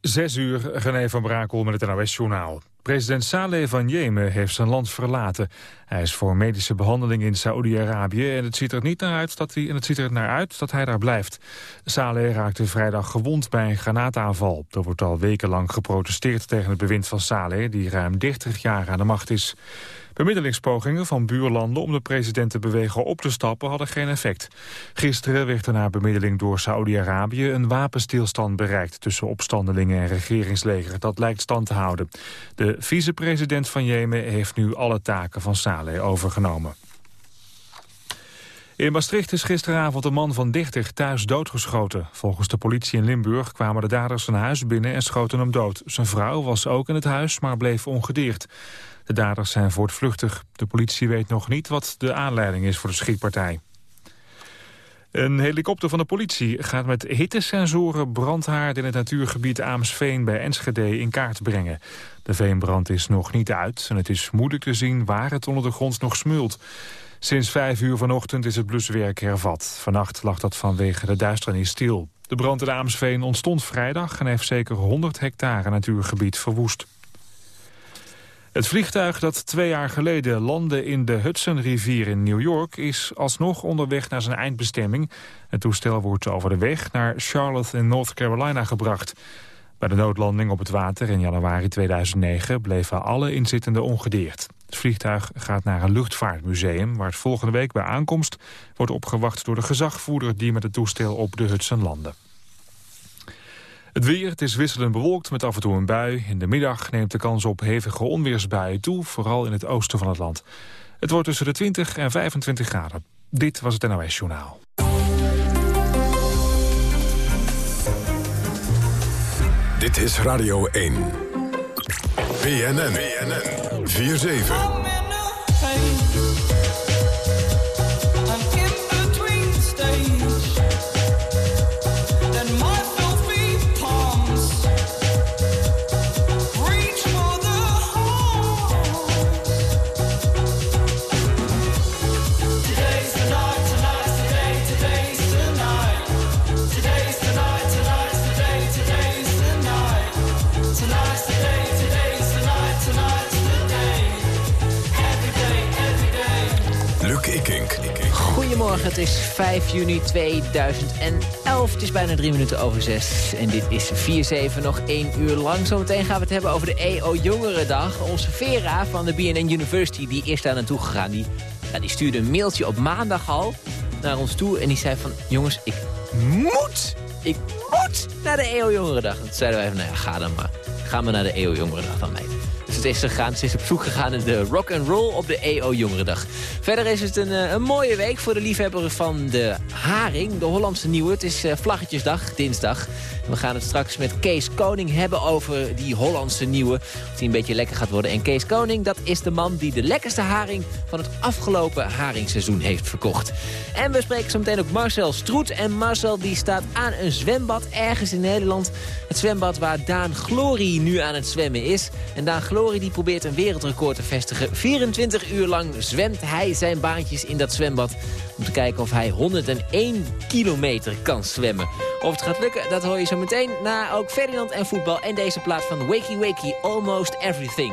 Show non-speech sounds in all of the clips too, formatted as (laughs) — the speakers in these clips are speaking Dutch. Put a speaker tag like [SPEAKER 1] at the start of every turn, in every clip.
[SPEAKER 1] Zes uur, René van Brakel met het NOS-journaal. President Saleh van Jemen heeft zijn land verlaten. Hij is voor medische behandeling in Saoedi-Arabië... en het ziet er niet naar uit dat hij, en het ziet er naar uit dat hij daar blijft. Saleh raakte vrijdag gewond bij een granaataanval. Er wordt al wekenlang geprotesteerd tegen het bewind van Saleh... die ruim 30 jaar aan de macht is. Bemiddelingspogingen van buurlanden om de president te bewegen op te stappen hadden geen effect. Gisteren werd er na bemiddeling door Saoedi-Arabië een wapenstilstand bereikt tussen opstandelingen en regeringsleger. Dat lijkt stand te houden. De vicepresident van Jemen heeft nu alle taken van Saleh overgenomen. In Maastricht is gisteravond een man van 30 thuis doodgeschoten. Volgens de politie in Limburg kwamen de daders zijn huis binnen en schoten hem dood. Zijn vrouw was ook in het huis, maar bleef ongedeerd. De daders zijn voortvluchtig. De politie weet nog niet wat de aanleiding is voor de schietpartij. Een helikopter van de politie gaat met hittesensoren brandhaard in het natuurgebied Aamsveen bij Enschede in kaart brengen. De veenbrand is nog niet uit en het is moeilijk te zien waar het onder de grond nog smult. Sinds vijf uur vanochtend is het bluswerk hervat. Vannacht lag dat vanwege de duisternis stil. De brand in Aamsveen ontstond vrijdag en heeft zeker 100 hectare natuurgebied verwoest. Het vliegtuig dat twee jaar geleden landde in de Hudsonrivier in New York... is alsnog onderweg naar zijn eindbestemming. Het toestel wordt over de weg naar Charlotte in North Carolina gebracht. Bij de noodlanding op het water in januari 2009 bleven alle inzittenden ongedeerd. Het vliegtuig gaat naar een luchtvaartmuseum... waar het volgende week bij aankomst wordt opgewacht door de gezagvoerder... die met het toestel op de Hudson landde. Het weer, het is wisselend bewolkt met af en toe een bui. In de middag neemt de kans op hevige onweersbuien toe, vooral in het oosten van het land. Het wordt tussen de 20 en 25 graden. Dit was het NOS Journaal.
[SPEAKER 2] Dit is Radio 1. BNN. BNN. 4-7.
[SPEAKER 3] Het is 5 juni 2011. Het is bijna drie minuten over zes. En dit is 4-7, nog één uur lang. Zometeen gaan we het hebben over de EO Jongerendag. Onze Vera van de BNN University, die eerst daar naartoe gegaan... Die, die stuurde een mailtje op maandag al naar ons toe. En die zei van, jongens, ik moet, ik moet naar de EO Jongerendag. En toen zeiden wij van, nou ja, ga dan maar. Ga maar naar de EO Jongerendag dan mee is gegaan. Ze is op zoek gegaan naar de rock and roll op de EO Jongerendag. Verder is het een, eh, een mooie week voor de liefhebber van de haring, de Hollandse nieuwe. Het is uh, Vlaggetjesdag, dinsdag. We gaan het straks met Kees Koning hebben over die Hollandse nieuwe. Of die een beetje lekker gaat worden. En Kees Koning, dat is de man die de lekkerste haring van het afgelopen haringseizoen heeft verkocht. En we spreken zo meteen ook Marcel Stroet. En Marcel die staat aan een zwembad ergens in Nederland. Het zwembad waar Daan Glory nu aan het zwemmen is. En Daan Glory die probeert een wereldrecord te vestigen. 24 uur lang zwemt hij zijn baantjes in dat zwembad. Om te kijken of hij 101 kilometer kan zwemmen. Of het gaat lukken, dat hoor je zo meteen. Na ook Ferdinand en voetbal en deze plaat van Wakey Wakey Almost Everything.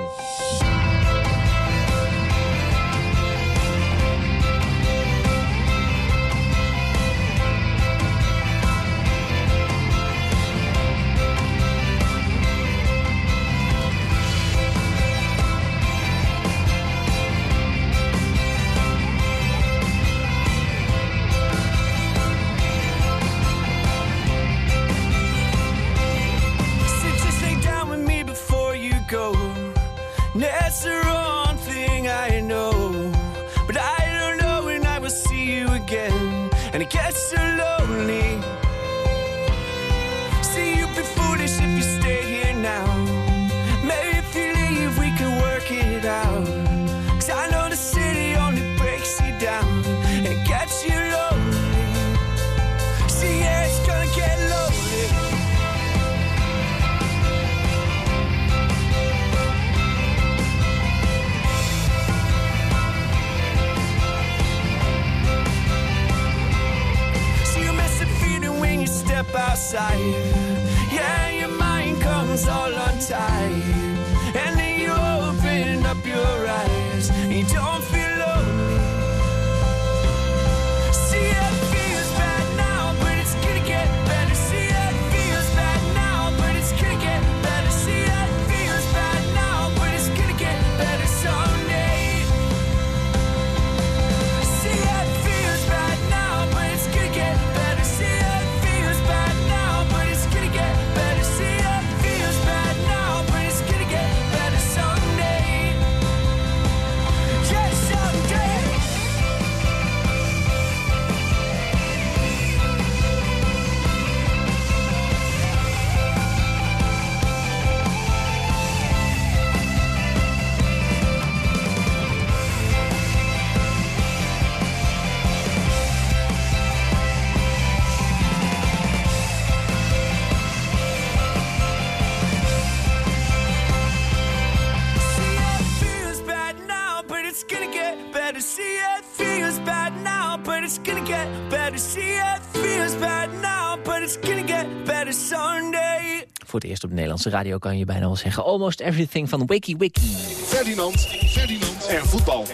[SPEAKER 3] Nederlandse radio kan je bijna wel zeggen... Almost Everything van Wiki Wiki.
[SPEAKER 4] Ferdinand, Ferdinand en voetbal.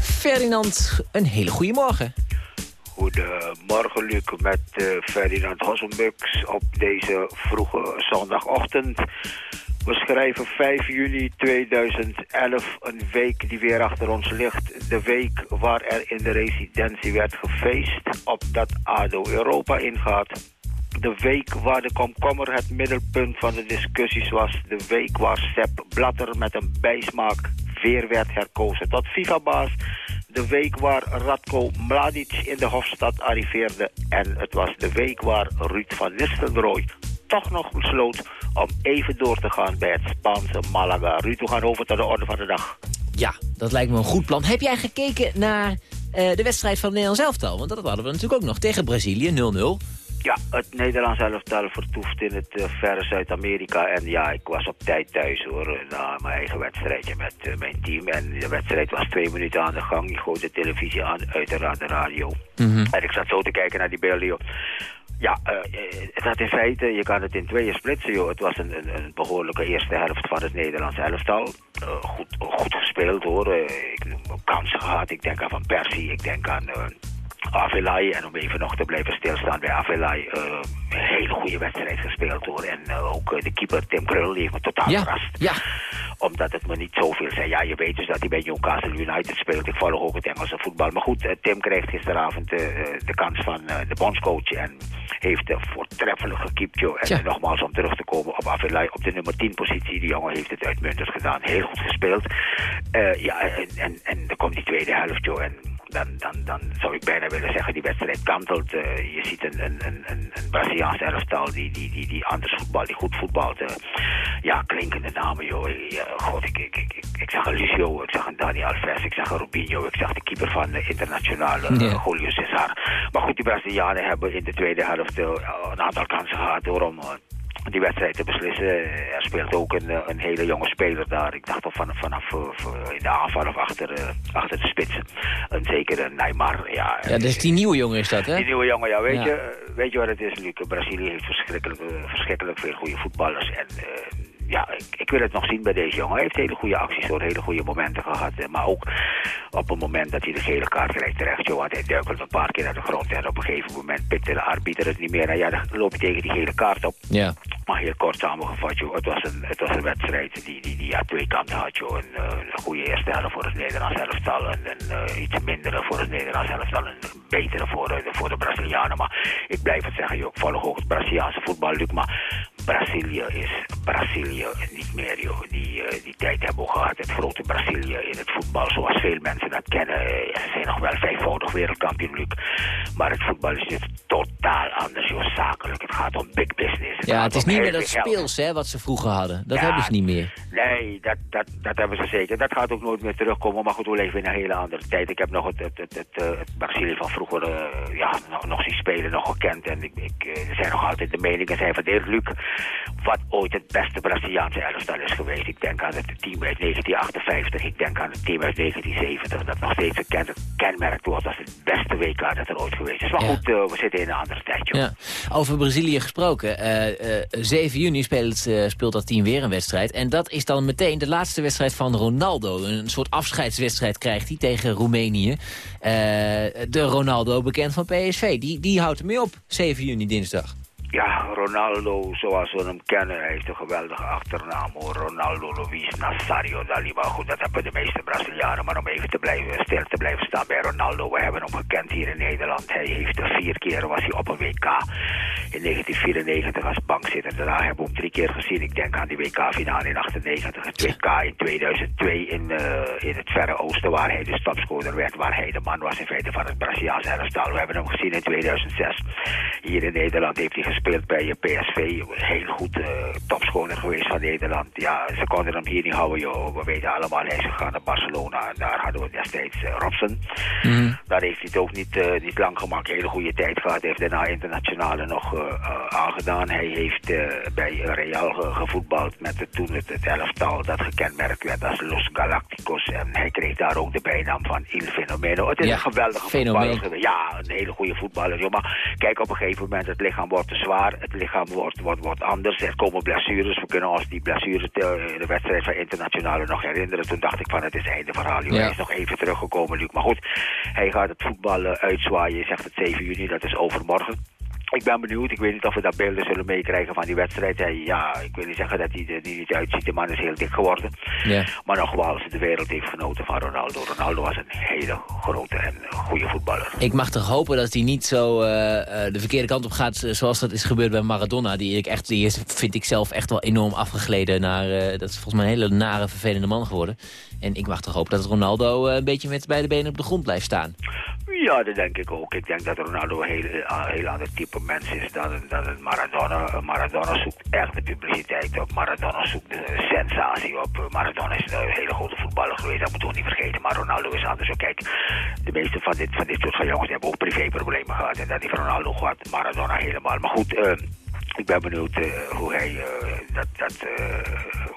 [SPEAKER 3] Ferdinand, een hele goede morgen.
[SPEAKER 5] Goedemorgen, Luc, met uh, Ferdinand Hossenbux op deze vroege zondagochtend. We schrijven 5 juni 2011, een week die weer achter ons ligt. De week waar er in de residentie werd gefeest op dat ADO Europa ingaat de week waar de komkommer het middelpunt van de discussies was. De week waar Sepp Blatter met een bijsmaak weer werd herkozen tot FIFA-baas. De week waar Radko Mladic in de Hofstad arriveerde. En het was de week waar Ruud van Nistelrooy toch nog besloot om even door te gaan bij het Spaanse Malaga. Ruud, we gaan over tot de orde van de dag.
[SPEAKER 3] Ja, dat lijkt me een goed plan. Heb jij gekeken naar uh, de wedstrijd van Nederland elftal? Want dat hadden we natuurlijk ook nog tegen Brazilië, 0-0.
[SPEAKER 5] Ja, het Nederlands elftal vertoeft in het uh, verre Zuid-Amerika. En ja, ik was op tijd thuis hoor, na mijn eigen wedstrijdje met uh, mijn team. En de wedstrijd was twee minuten aan de gang. Je gooit de televisie aan, uiteraard de radio. Mm -hmm. En ik zat zo te kijken naar die beelden. Ja, uh, het had in feite, je kan het in tweeën splitsen. Joh. Het was een, een, een behoorlijke eerste helft van het Nederlands elftal. Uh, goed, goed gespeeld hoor. Uh, ik heb kansen gehad. Ik denk aan Van Persie, ik denk aan Avelai. En om even nog te blijven stilstaan bij Avelai. Uh, een hele goede wedstrijd gespeeld hoor. En uh, ook uh, de keeper Tim Krul heeft me totaal
[SPEAKER 3] ja,
[SPEAKER 5] verrast.
[SPEAKER 3] Ja.
[SPEAKER 5] Omdat het me niet zoveel zei. Ja, je weet dus dat hij bij Newcastle United speelt. Ik volg ook het Engelse voetbal. Maar goed, Tim krijgt gisteravond de kans van de bondscoach. En heeft voortreffelijk gekiept. Joh. En nogmaals om terug te komen op Avelai op de nummer 10 positie. Die jongen heeft het uitmuntend gedaan. Heel goed gespeeld. ja, en, en, en dan komt die tweede helft. Joh. En dan, dan, dan zou ik bijna willen zeggen, die wedstrijd kantelt. Uh, je ziet een, een, een, een Braziliaans elftal die, die, die, die anders voetbal, die goed voetbalt. Uh, ja, klinkende namen, joh. God, ik, ik, ik, ik, zag een Lucio, ik zag een Dani Alves, ik zag een Rubinho, ik zag de keeper van de internationale, yeah. Julio Cesar. Maar goed, die Brazilianen hebben in de tweede helft een aantal kansen gehad hoor, om die wedstrijd te beslissen. Er speelt ook een, een hele jonge speler daar. Ik dacht of vanaf, vanaf in de aanval of achter, achter de spitsen. Een zekere Neymar. Ja,
[SPEAKER 3] ja, dus die nieuwe jongen is dat, hè?
[SPEAKER 5] Die nieuwe jongen, ja. Weet, ja. Je, weet je wat het is, Luc? Brazilië heeft verschrikkelijk, verschrikkelijk veel goede voetballers. En ja, ik, ik, wil het nog zien bij deze jongen. Hij heeft hele goede acties door, hele goede momenten gehad. Maar ook op het moment dat hij de gele kaart krijgt terecht, joh, want hij duikelt een paar keer naar de grond. En op een gegeven moment pikte de arbiter het niet meer. En ja, dan loop je tegen die gele kaart op.
[SPEAKER 3] Ja.
[SPEAKER 5] Maar heel kort samengevat, joh, het was een, het was een wedstrijd die, die, die ja, twee kanten had. Joh. Een, een goede eerste helft voor het Nederlands elftal. En een uh, iets mindere voor het Nederlands elftal. En een betere voor, uh, voor de Brazilianen. Maar ik blijf het zeggen, joh, ik volg ook het Braziliaanse voetbal, Luc. Maar Brazilië is Brazilië niet meer, joh. Die, uh, die tijd hebben we gehad. Het grote Brazilië in het voetbal, zoals veel mensen dat kennen. Ze zijn nog wel vijfvoudig wereldkampioen, Luc. Maar het voetbal is dus totaal anders, joh. Zakelijk. Het gaat om big business. Het
[SPEAKER 3] ja, het is niet meer dat speels, hè, wat ze vroeger hadden. Dat ja, hebben ze niet meer.
[SPEAKER 5] Nee, dat, dat, dat hebben ze zeker. Dat gaat ook nooit meer terugkomen. Maar goed, we leven in een hele andere tijd. Ik heb nog het, het, het, het, het Brazilië van vroeger uh, ja, nog, nog zien spelen, nog gekend. En ik, ik, er zijn nog altijd de meningen zijn verdeeld, Luc. Wat ooit het beste Braziliaanse elftal is geweest. Ik denk aan het team uit 1958, ik denk aan het team uit 1970, dat nog steeds kenmerkt wordt als het beste WK dat er ooit geweest is. Maar goed, uh, we zitten in een andere tijd.
[SPEAKER 3] Ja. Over Brazilië gesproken, uh, uh, 7 juni speelt, speelt dat team weer een wedstrijd. En dat is dan meteen de laatste wedstrijd van Ronaldo. Een soort afscheidswedstrijd krijgt hij tegen Roemenië. de Ronaldo, bekend van PSV, die, die houdt ermee op, 7 juni dinsdag.
[SPEAKER 5] Ja, Ronaldo zoals we hem kennen, hij heeft een geweldige achternaam. Ronaldo Luis Nazario da Lima. Goed, dat hebben de meeste Brazilianen. Maar om even te blijven, stil te blijven staan bij Ronaldo. We hebben hem gekend hier in Nederland. Hij heeft vier keer was hij op een WK. In 1994 als bankzitter. Daarna hebben we hem drie keer gezien. Ik denk aan die WK-finale in 98. Het WK in 2002 in, uh, in het Verre Oosten. Waar hij de stapscoder werd. Waar hij de man was in feite van het Braziliaanse elftal. We hebben hem gezien in 2006. Hier in Nederland heeft hij gespeeld gespeeld bij PSV. Heel goed uh, topscorer geweest van Nederland. Ja, ze konden hem hier niet houden, joh. We weten allemaal, hij is gegaan naar Barcelona. En daar hadden we destijds uh, Robson. Mm. Daar heeft hij het ook niet, uh, niet lang gemaakt. Hele goede tijd gehad. Hij heeft daarna internationale nog aangedaan. Hij heeft bij Real gevoetbald met het, toen het, het elftal dat gekenmerkt werd als Los Galacticos. En hij kreeg daar ook de bijnaam van Il Fenomeno. Het is een geweldige voetballer. Ja, een hele goede voetballer. Joh. Maar kijk, op een gegeven moment het lichaam wordt te zwaar het lichaam wordt, wordt, wordt anders. Er komen blessures. We kunnen ons die blessures in de wedstrijd van internationale nog herinneren. Toen dacht ik van het is einde verhaal. Hij is nog even teruggekomen, Luc. Maar goed, hij gaat het voetballen uitzwaaien. Je zegt het 7 juni, dat is overmorgen. Ik ben benieuwd. Ik weet niet of we daar beelden zullen meekrijgen van die wedstrijd. Hij, ja, ik wil niet zeggen dat hij er niet uitziet. De man is heel dik geworden. Ja. Maar nogmaals, de wereld heeft genoten van Ronaldo. Ronaldo was een hele grote en goede voetballer.
[SPEAKER 3] Ik mag toch hopen dat hij niet zo uh, de verkeerde kant op gaat... zoals dat is gebeurd bij Maradona. Die, ik echt, die is, vind ik zelf echt wel enorm afgegleden naar... Uh, dat is volgens mij een hele nare, vervelende man geworden. En ik mag toch hopen dat Ronaldo een beetje met beide benen op de grond blijft staan.
[SPEAKER 5] Ja, dat denk ik ook. Ik denk dat Ronaldo een heel, heel ander type mens is dan, dan een Maradona. Maradona zoekt echt de publiciteit op. Maradona zoekt de sensatie op. Maradona is een hele grote voetballer geweest, dat moeten we niet vergeten. Maar Ronaldo is anders. Kijk, de meeste van dit, van dit soort van jongens hebben ook privéproblemen gehad. En dat heeft Ronaldo gehad, Maradona helemaal. Maar goed... Uh, ik ben benieuwd uh, hoe hij uh, dat, dat uh,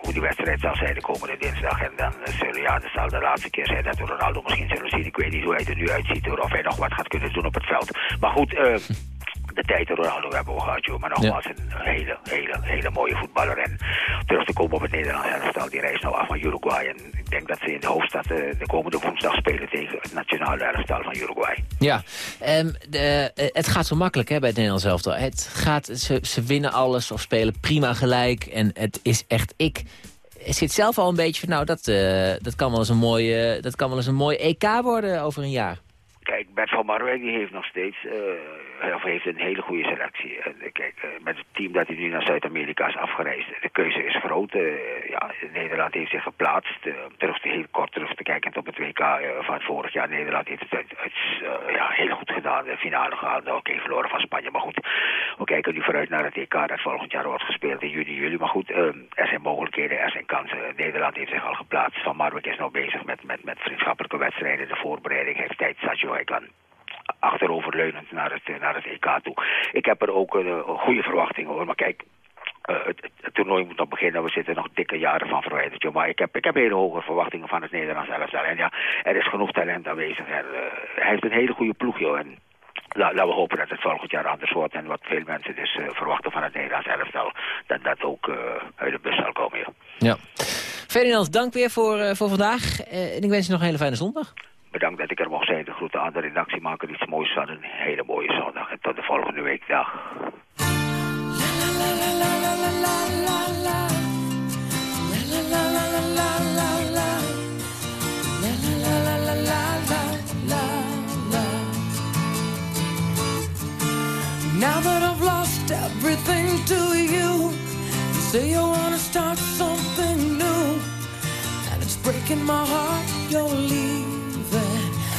[SPEAKER 5] hoe die wedstrijd zal zijn de komende dinsdag. En dan zullen ja, dat zal de laatste keer zijn dat we Ronaldo misschien zullen zien. Ik weet niet hoe hij er nu uitziet hoor, of hij nog wat gaat kunnen doen op het veld. Maar goed, de tijd Ronaldo hebben we gehad, joh. Maar nogmaals, ja. een hele, hele, hele mooie voetballer. En terug te komen op het Nederlandse elftal, die reist nou af van Uruguay. En ik denk dat ze in de hoofdstad de komende woensdag spelen tegen het nationale elftal van Uruguay.
[SPEAKER 3] Ja, um, de, het gaat zo makkelijk hè, bij het Nederlands elftal. Het gaat, ze, ze winnen alles of spelen prima gelijk. En het is echt, ik zit zelf al een beetje van, nou, dat, uh, dat, kan wel eens een mooie, dat kan wel eens een mooi EK worden over een jaar.
[SPEAKER 5] Kijk, Bert van Marwijk die heeft nog steeds... Uh, of heeft een hele goede selectie. En uh, kijk, uh, met het team dat hij nu naar Zuid-Amerika is afgereisd. De keuze is groot. ja, Nederland heeft zich geplaatst. terug te, heel kort terug te kijken op het WK van vorig jaar. Nederland heeft het, het ja, heel goed gedaan. De finale gehaald. Oké, okay, verloren van Spanje. Maar goed, we kijken nu vooruit naar het WK dat volgend jaar wordt gespeeld in juni, juli. Maar goed, er zijn mogelijkheden, er zijn kansen. Nederland heeft zich al geplaatst. Van Marwijk is nou bezig met, met, met vriendschappelijke wedstrijden. De voorbereiding heeft tijd. Sadio hij kan achteroverleunend naar het, naar het EK toe. Ik heb er ook een, goede verwachtingen hoor. Maar kijk, uh, het, het, toernooi moet nog beginnen. We zitten nog dikke jaren van verwijderd. Maar ik heb, ik heb hele hoge verwachtingen van het Nederlands elftal. En ja, er is genoeg talent aanwezig. Uh, hij heeft een hele goede ploeg, joh. En la, laten we hopen dat het volgend jaar anders wordt. En wat veel mensen dus uh, verwachten van het Nederlands elftal. Dat dat ook uit de bus zal komen, joh.
[SPEAKER 3] Ja. Ferdinand, dank weer voor, voor vandaag. en ik wens je nog een hele fijne zondag
[SPEAKER 5] bedankt dat ik er mocht zijn. De groeten aan de redactiemaker. Iets moois van een hele mooie zondag. En tot de volgende week. Dag. Now that I've lost everything to you, you say you wanna start something new, and it's breaking my heart you're leaving.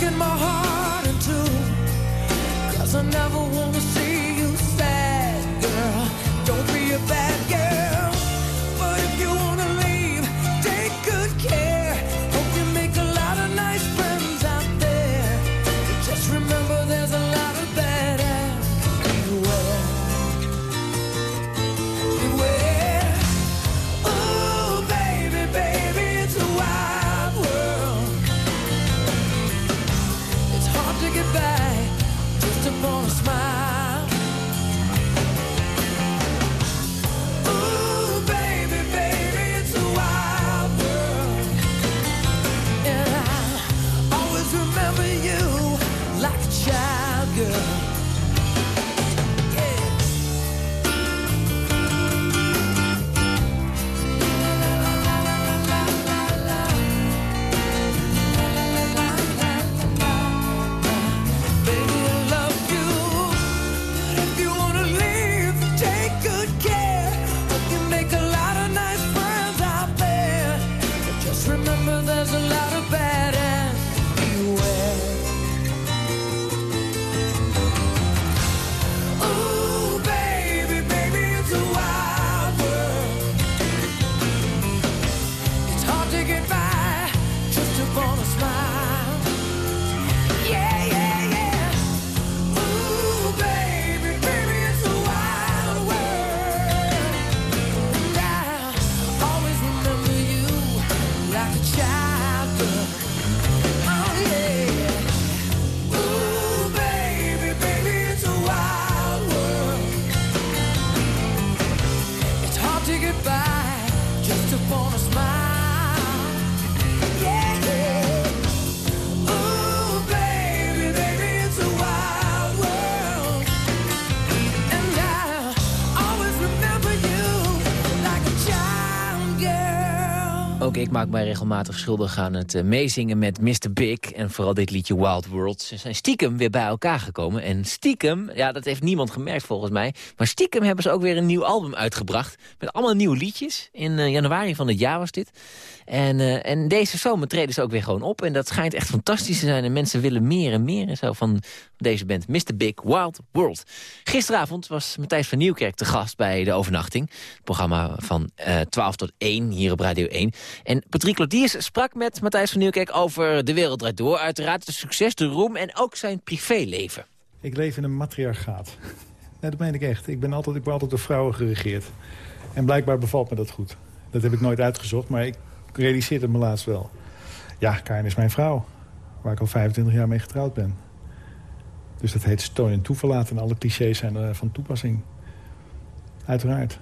[SPEAKER 6] Breaking my heart in two. Cause I never wanna child
[SPEAKER 3] regelmatig schuldig aan het eh, meezingen met Mr. Big. En vooral dit liedje Wild World. Ze zijn stiekem weer bij elkaar gekomen. En stiekem, ja, dat heeft niemand gemerkt volgens mij. Maar stiekem hebben ze ook weer een nieuw album uitgebracht. Met allemaal nieuwe liedjes. In eh, januari van het jaar was dit. En, eh, en deze zomer treden ze ook weer gewoon op. En dat schijnt echt fantastisch te zijn. En mensen willen meer en meer en zo van deze band. Mr. Big Wild World. Gisteravond was Matthijs van Nieuwkerk te gast bij De Overnachting. Het programma van eh 12 tot 1 hier op Radio 1. En Patrick Lodiers sprak met Matthijs van Nieuwkerk over De Wereld Draait Door. Uiteraard de succes, de roem en ook zijn privéleven.
[SPEAKER 7] Ik leef in een matriarchaat. Nee, dat meen ik echt. Ik ben altijd, ik ben altijd door vrouwen geregeerd. En blijkbaar bevalt me dat goed. Dat heb ik nooit uitgezocht, maar ik realiseerde het me laatst wel. Ja, Karin is mijn vrouw. Waar ik al 25 jaar mee getrouwd ben. Dus dat heet steun en toeverlaten. En alle clichés zijn er van toepassing. Uiteraard.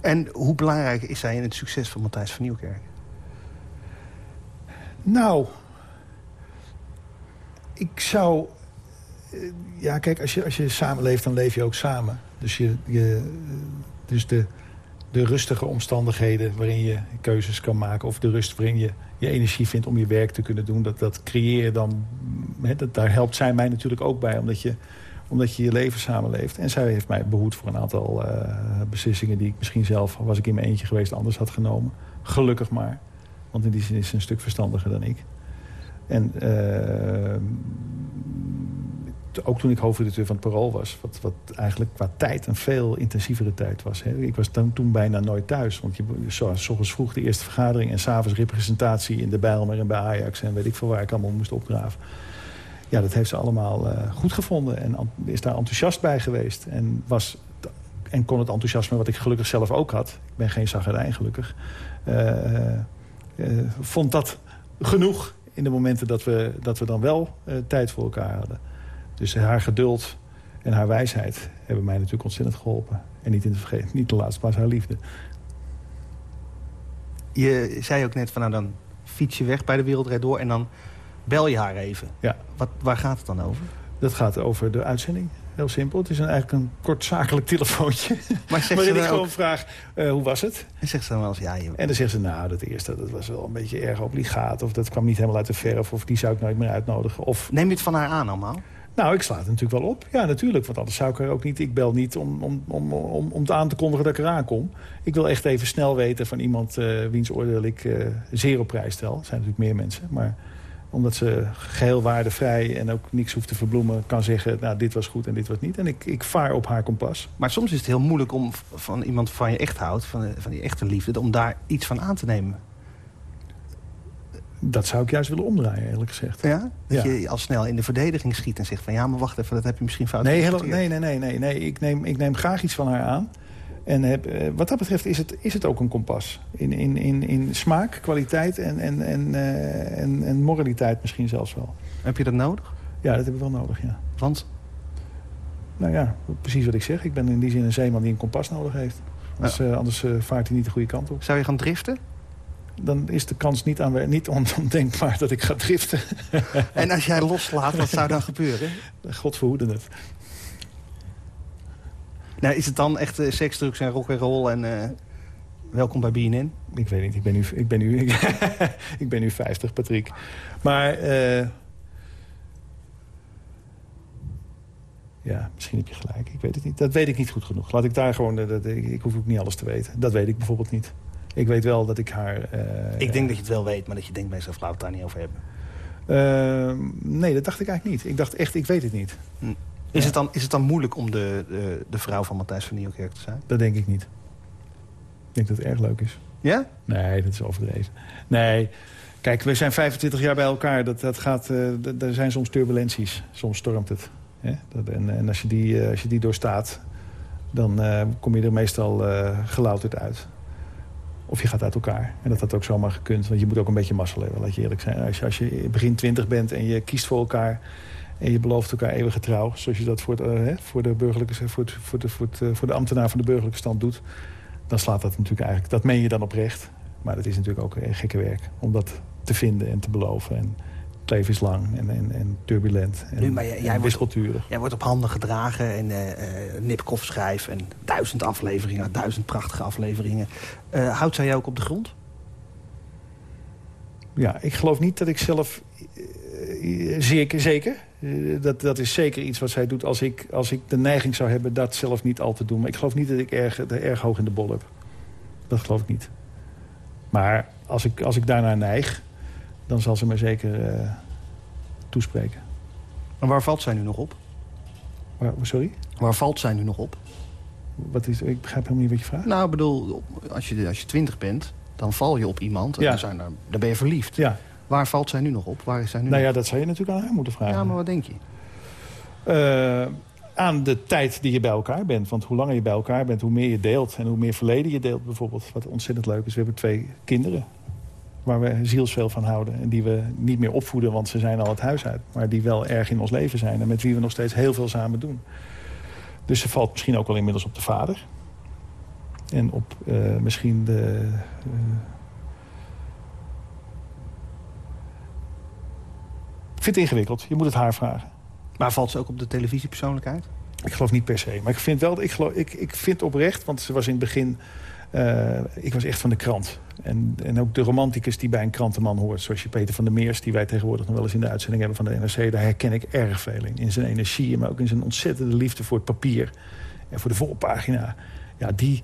[SPEAKER 8] En hoe belangrijk is zij in het succes van Matthijs van Nieuwkerk?
[SPEAKER 7] Nou, ik zou... eh, Ja, kijk, als je, als je samenleeft, dan leef je ook samen. Dus, je, je, eh, dus de, de rustige omstandigheden waarin je keuzes kan maken... of de rust waarin je je energie vindt om je werk te kunnen doen... dat, dat creëer dan... Daar helpt zij mij natuurlijk ook bij, omdat je, omdat je je leven samenleeft. En zij heeft mij behoed voor een aantal eh, beslissingen... die ik misschien zelf, was ik in mijn eentje geweest, anders had genomen. Gelukkig maar. Want in die zin is ze een stuk verstandiger dan ik. En eh, t- ook toen ik hoofdredacteur van het Parool was... Wat, wat eigenlijk qua tijd een veel intensievere tijd was. Hè. Ik was dan, toen bijna nooit thuis. Want je, zo, s ochtends vroeg de eerste vergadering... en s'avonds representatie in de Bijlmer en bij Ajax... en weet ik veel waar ik allemaal moest opdraven. Ja, dat heeft ze allemaal eh, goed gevonden. En is daar enthousiast bij geweest. En, was, en kon het enthousiasme wat ik gelukkig zelf ook had... ik ben geen zagerijn gelukkig... eh, vond dat genoeg in de momenten dat we, dat we dan wel eh, tijd voor elkaar hadden. Dus haar geduld en haar wijsheid hebben mij natuurlijk ontzettend geholpen. En niet in de niet de laatste plaats haar liefde.
[SPEAKER 8] Je zei ook net van nou dan fiets je weg bij de Wereldrijd Door... en dan bel je haar even.
[SPEAKER 7] Ja.
[SPEAKER 8] Wat, waar gaat het dan over?
[SPEAKER 7] Dat gaat over de uitzending. Heel simpel. Het is een, eigenlijk een kort zakelijk telefoontje. (laughs)
[SPEAKER 8] Maar zegt ze
[SPEAKER 7] waarin ik
[SPEAKER 8] dan
[SPEAKER 7] gewoon
[SPEAKER 8] ook,
[SPEAKER 7] vraag, eh, hoe was het?
[SPEAKER 8] en zegt ze dan wel eens, ja, je,
[SPEAKER 7] En dan zegt ze, nou, dat eerste dat was wel een beetje erg obligaat. Of dat kwam niet helemaal uit de verf. Of die zou ik nooit meer uitnodigen. Of
[SPEAKER 8] neem je het van haar aan allemaal?
[SPEAKER 7] Nou, ik sla het natuurlijk wel op. Ja, natuurlijk. Want anders zou ik er ook niet... Ik bel niet om, om, om, om, om te aan te kondigen dat ik eraan kom. Ik wil echt even snel weten van iemand... eh, wiens oordeel ik eh, zeer op prijs stel. Er zijn natuurlijk meer mensen. Maar Omdat ze geheel waardevrij en ook niks hoeft te verbloemen... kan zeggen, nou, dit was goed en dit was niet. En ik, ik vaar op haar kompas.
[SPEAKER 8] Maar soms is het heel moeilijk om van iemand van je echt houdt... van, van die echte liefde, om daar iets van aan te nemen.
[SPEAKER 7] Dat zou ik juist willen omdraaien, eerlijk gezegd.
[SPEAKER 8] Ja? Dat
[SPEAKER 7] Ja.
[SPEAKER 8] je al snel in de verdediging schiet en zegt van... ja, maar wacht even, dat heb je misschien fout
[SPEAKER 7] Nee, nee, nee, nee, nee, nee. Ik, neem, ik neem graag iets van haar aan. En eh, wat dat betreft is het, is het ook een kompas. In, in, in, in smaak, kwaliteit en, en, en, eh, en, en moraliteit misschien zelfs wel.
[SPEAKER 8] Heb je dat nodig?
[SPEAKER 7] Ja, dat heb ik wel nodig, ja.
[SPEAKER 8] Want
[SPEAKER 7] Nou ja, precies wat ik zeg. Ik ben in die zin een zeeman die een kompas nodig heeft. Anders, eh, anders vaart hij niet de goede kant op.
[SPEAKER 8] zou je gaan driften?
[SPEAKER 7] Dan is de kans niet, niet on- ondenkbaar (laughs) dat ik ga driften.
[SPEAKER 8] En als jij loslaat, wat zou dan gebeuren? (laughs)
[SPEAKER 7] God verhoede het.
[SPEAKER 8] Nou, is het dan echt eh, seks, drugs en rock en roll en eh, welkom bij BNN?
[SPEAKER 7] Ik weet niet, ik ben nu, ik ben nu, (laughs) ik ben nu 50, Patrick. Maar eh, ja, misschien heb je gelijk. Ik weet het niet. Dat weet ik niet goed genoeg. Laat ik daar gewoon... Dat, ik, ik hoef ook niet alles te weten. Dat weet ik bijvoorbeeld niet. Ik weet wel dat ik haar...
[SPEAKER 8] Ik denk dat je het wel weet, maar dat je denkt bij we het daar niet over hebben.
[SPEAKER 7] eh, nee, dat dacht ik eigenlijk niet. Ik dacht echt, ik weet het niet.
[SPEAKER 8] Is, het, dan, is het dan moeilijk om de, de, de vrouw van Matthijs van Nieuwkerk te zijn?
[SPEAKER 7] Dat denk ik niet. Ik denk dat het erg leuk is.
[SPEAKER 8] Ja?
[SPEAKER 7] Nee, dat is overdreven. Nee, kijk, we zijn 25 jaar bij elkaar. Dat, dat gaat, d- er zijn soms turbulenties. Soms stormt het. Hè? Dat, en, en als, je die, eh, als je die doorstaat, dan eh, kom je er meestal gelouterd uit. Of je gaat uit elkaar. En dat had ook zomaar gekund. Want je moet ook een beetje mazzel hebben, laat je eerlijk zijn. Als je, als je begin 20 bent en je kiest voor elkaar... en je belooft elkaar eeuwige trouw... zoals je dat voor, het, eh, voor, de, burgerlijke, voor, het, voor, de, voor, het, eh, voor de ambtenaar van de burgerlijke stand doet... dan slaat dat natuurlijk eigenlijk... dat meen je dan oprecht. Maar dat is natuurlijk ook een gekke werk. Om dat te vinden en te beloven. En het leven is lang en, en, en turbulent. En,
[SPEAKER 8] Nu, maar jij- wordt-
[SPEAKER 7] wispelturig.
[SPEAKER 8] Jij wordt op handen gedragen en eh eh, Nipkoff schrijft... en duizend afleveringen, duizend prachtige afleveringen. Eh, houdt zij jou ook op de grond?
[SPEAKER 7] Ja, ik geloof niet dat ik zelf... eh, zeker, zeker. Eh, dat, dat is zeker iets wat zij doet als ik, als ik de neiging zou hebben... dat zelf niet al te doen. Maar ik geloof niet dat ik erg, er erg hoog in de bol heb. Dat geloof ik niet. Maar als ik, als ik daarnaar neig... dan zal ze me zeker eh, toespreken.
[SPEAKER 8] En waar valt zij nu nog op?
[SPEAKER 7] Sorry?
[SPEAKER 8] Waar valt zij nu nog op?
[SPEAKER 7] Wat is, ik begrijp helemaal niet wat je vraagt.
[SPEAKER 8] Nou, ik bedoel, als je, als je twintig bent, dan val je op iemand. En
[SPEAKER 7] Ja.
[SPEAKER 8] dan, zijn dan ben je verliefd.
[SPEAKER 7] Ja.
[SPEAKER 8] Waar valt zij nu nog op? Waar is zij nu
[SPEAKER 7] Nou ja, dat zou je natuurlijk aan haar moeten vragen.
[SPEAKER 8] Ja, maar wat denk je?
[SPEAKER 7] Eh, aan de tijd die je bij elkaar bent. Want hoe langer je bij elkaar bent, hoe meer je deelt. En hoe meer verleden je deelt bijvoorbeeld. Wat ontzettend leuk is. We hebben twee kinderen waar we zielsveel van houden. En die we niet meer opvoeden, want ze zijn al het huis uit. Maar die wel erg in ons leven zijn. En met wie we nog steeds heel veel samen doen. Dus ze valt misschien ook wel inmiddels op de vader. En op eh, misschien de... eh, vind het ingewikkeld. Je moet het haar vragen.
[SPEAKER 8] Maar valt ze ook op de televisiepersoonlijkheid?
[SPEAKER 7] Ik geloof niet per se. Maar ik vind wel, ik, geloof, ik, ik vind oprecht, want ze was in het begin... eh, ik was echt van de krant. En, en ook de romanticus die bij een krantenman hoort. Zoals je Peter van der Meers, die wij tegenwoordig nog wel eens in de uitzending hebben van de NRC. Daar herken ik erg veel in. In zijn energie, maar ook in zijn ontzettende liefde voor het papier. En voor de voorpagina. Ja, die,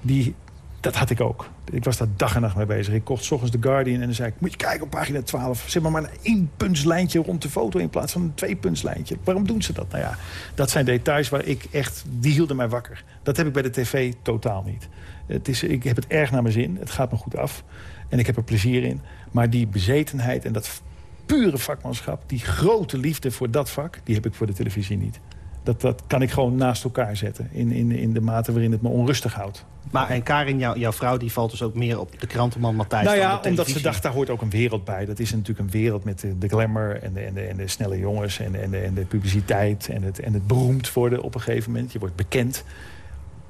[SPEAKER 7] die, dat had ik ook. Ik was daar dag en nacht mee bezig. Ik kocht s ochtends The Guardian en dan zei ik... moet je kijken op pagina 12. Zeg maar maar een één-puntslijntje rond de foto... in plaats van een twee-puntslijntje. Waarom doen ze dat? Nou ja, dat zijn details waar ik echt... die hielden mij wakker. Dat heb ik bij de tv totaal niet. Het is, ik heb het erg naar mijn zin. Het gaat me goed af. En ik heb er plezier in. Maar die bezetenheid en dat pure vakmanschap... die grote liefde voor dat vak... die heb ik voor de televisie niet. Dat, dat kan ik gewoon naast elkaar zetten. In, in, in de mate waarin het me onrustig houdt.
[SPEAKER 8] Maar en Karin, jou, jouw vrouw, die valt dus ook meer op de krantenman Matthijs
[SPEAKER 7] Nou ja, omdat ze dacht, daar hoort ook een wereld bij. Dat is natuurlijk een wereld met de, de glamour en de, en, de, en de snelle jongens... En, en, de, en de publiciteit en het, en het beroemd worden op een gegeven moment. Je wordt bekend.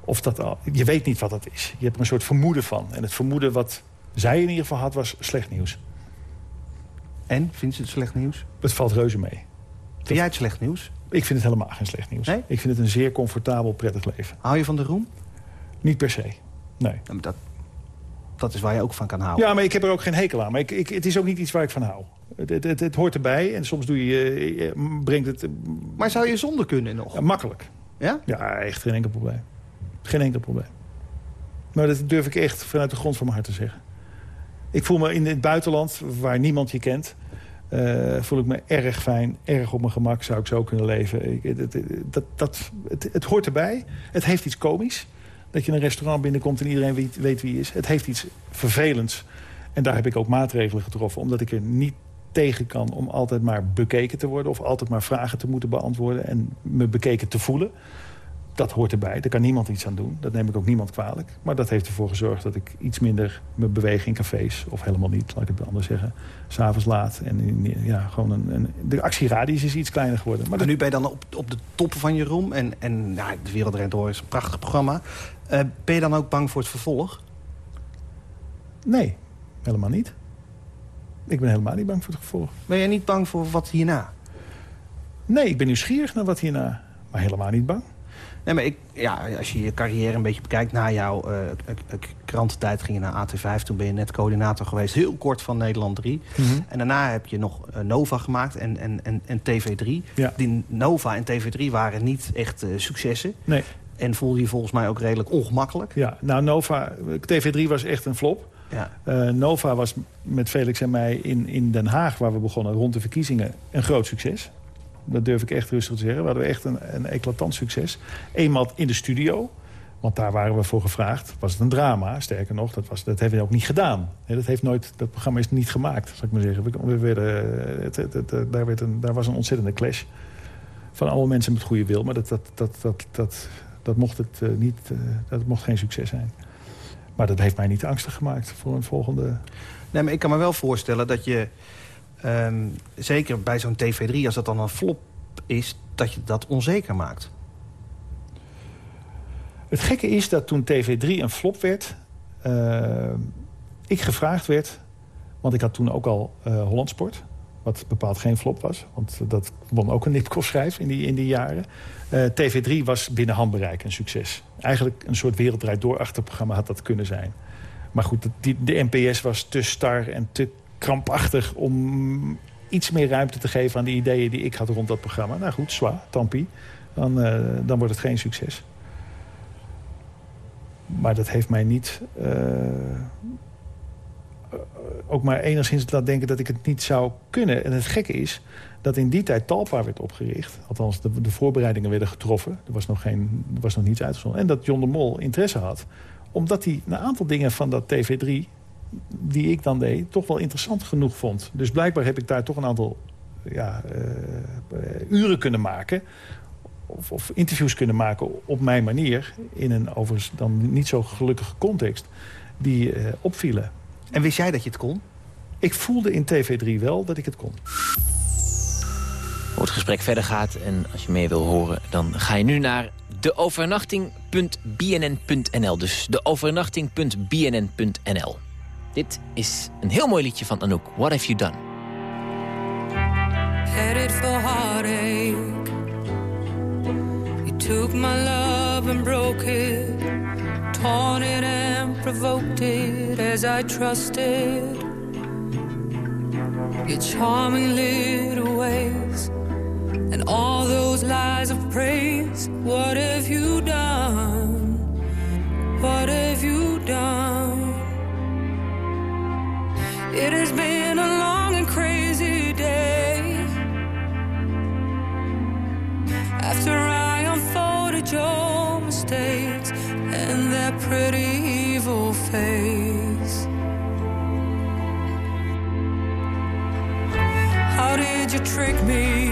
[SPEAKER 7] Of dat al, je weet niet wat dat is. Je hebt er een soort vermoeden van. En het vermoeden wat zij in ieder geval had, was slecht nieuws.
[SPEAKER 8] En, vindt ze het slecht nieuws?
[SPEAKER 7] Het valt reuze mee.
[SPEAKER 8] Vind jij het slecht nieuws?
[SPEAKER 7] Ik vind het helemaal geen slecht nieuws.
[SPEAKER 8] Nee?
[SPEAKER 7] Ik vind het een zeer comfortabel, prettig leven.
[SPEAKER 8] Hou je van de roem?
[SPEAKER 7] Niet per se. Nee.
[SPEAKER 8] Dat, dat is waar je ook van kan houden.
[SPEAKER 7] Ja, maar ik heb er ook geen hekel aan. Maar ik, ik, het is ook niet iets waar ik van hou. Het, het, het, het hoort erbij en soms doe je, je brengt het eh,
[SPEAKER 8] Maar zou je zonder kunnen nog?
[SPEAKER 7] ja, makkelijk.
[SPEAKER 8] Ja?
[SPEAKER 7] Ja, echt geen enkel probleem. Geen enkel probleem. Maar dat durf ik echt vanuit de grond van mijn hart te zeggen. Ik voel me in het buitenland, waar niemand je kent... eh, voel ik me erg fijn, erg op mijn gemak, zou ik zo kunnen leven. Ik, het- dat, dat, het, het hoort erbij. Het heeft iets komisch. Dat je een restaurant binnenkomt en iedereen weet, weet wie is. Het heeft iets vervelends. En daar heb ik ook maatregelen getroffen. Omdat ik er niet tegen kan om altijd maar bekeken te worden... of altijd maar vragen te moeten beantwoorden en me bekeken te voelen. Dat hoort erbij. Daar kan niemand iets aan doen. Dat neem ik ook niemand kwalijk. Maar dat heeft ervoor gezorgd dat ik iets minder me beweeg in cafés. Of helemaal niet, laat ik het anders zeggen. S'avonds laat. En in- ja, gewoon een, een, de actieradius is iets kleiner geworden. Maar
[SPEAKER 8] nu ben je dan op, op de top van je roem. En, en De Wereld Rent Door is een prachtig programma. Eh, ben je dan ook bang voor het vervolg?
[SPEAKER 7] nee, helemaal niet. Ik ben helemaal niet bang voor het gevolg.
[SPEAKER 8] Ben je niet bang voor wat hierna?
[SPEAKER 7] Nee, ik ben nieuwsgierig naar wat hierna. Maar helemaal niet bang.
[SPEAKER 8] Nee, maar ik, ja, als je je carrière een beetje bekijkt... na jouw k- krantentijd ging je naar AT5. Toen ben je net coördinator geweest, heel kort van Nederland 3. En daarna heb je nog eh, Nova gemaakt en, en, en, en TV3.
[SPEAKER 7] Ja.
[SPEAKER 8] Die Nova en TV3 waren niet echt eh, successen.
[SPEAKER 7] Nee.
[SPEAKER 8] En voelde je volgens mij ook redelijk ongemakkelijk.
[SPEAKER 7] Ja, nou Nova, TV3 was echt een flop.
[SPEAKER 8] Ja.
[SPEAKER 7] Nova was met Felix en mij in, in Den Haag, waar we begonnen rond de verkiezingen, een groot succes. Dat durf ik echt rustig te zeggen. We hadden echt een, een eclatant succes. Eenmaal in de studio, want daar waren we voor gevraagd. Was het een drama, sterker nog. Dat, was, dat hebben we ook niet gedaan. Dat, heeft nooit, dat programma is niet gemaakt, zal ik maar zeggen. We, we eh, het, het, daar, werd een, daar was een ontzettende clash. Van alle mensen met goede wil. Maar dat, dat, dat, dat, dat, dat, mocht, het, eh, niet, eh, dat mocht geen succes zijn. Maar dat heeft mij niet angstig gemaakt voor een volgende...
[SPEAKER 8] Nee, maar ik kan me wel voorstellen dat je... ehm, zeker bij zo'n TV3, als dat dan een flop is... dat je dat onzeker maakt.
[SPEAKER 7] Het gekke is dat toen TV3 een flop werd... eh, ik gevraagd werd... want ik had toen ook al eh Hollandsport... wat bepaald geen flop was. Want dat won ook een Nipkoff schrijf in die, in die jaren. Eh, TV3 was binnen handbereik een succes. Eigenlijk een soort wereldrijd door achterprogramma had dat kunnen zijn. Maar goed, de NPS was te star en te krampachtig... om iets meer ruimte te geven aan de ideeën die ik had rond dat programma. Nou goed, zwaar, tampi. Dan, eh, dan wordt het geen succes. Maar dat heeft mij niet... eh, eh, ook maar enigszins laten denken dat ik het niet zou kunnen. En het gekke is dat in die tijd Talpa werd opgericht. Althans, de, de voorbereidingen werden getroffen. Er was, nog geen, er was nog niets uitgezonden. En dat John de Mol interesse had. Omdat hij een aantal dingen van dat TV3... die ik dan deed, toch wel interessant genoeg vond. Dus blijkbaar heb ik daar toch een aantal ja, eh, uren kunnen maken of, of interviews kunnen maken op mijn manier... in een overigens dan niet zo gelukkige context, die eh, opvielen.
[SPEAKER 8] En wist jij dat je het kon?
[SPEAKER 7] Ik voelde in TV3 wel dat ik het kon.
[SPEAKER 3] Hoe het gesprek verder gaat en als je meer wil horen... dan ga je nu naar deovernachting.bnn.nl. Dus deovernachting.bnn.nl. Dit is een heel mooi liedje van Anouk. What have you done?
[SPEAKER 9] headed for heartache. You took my love and broke it, torn it and provoked it as I trusted. Your charming little ways and all those lies of praise. What have you done? What have you done? It has been a long and crazy day. After I unfolded your mistakes and that pretty evil face. How did you trick me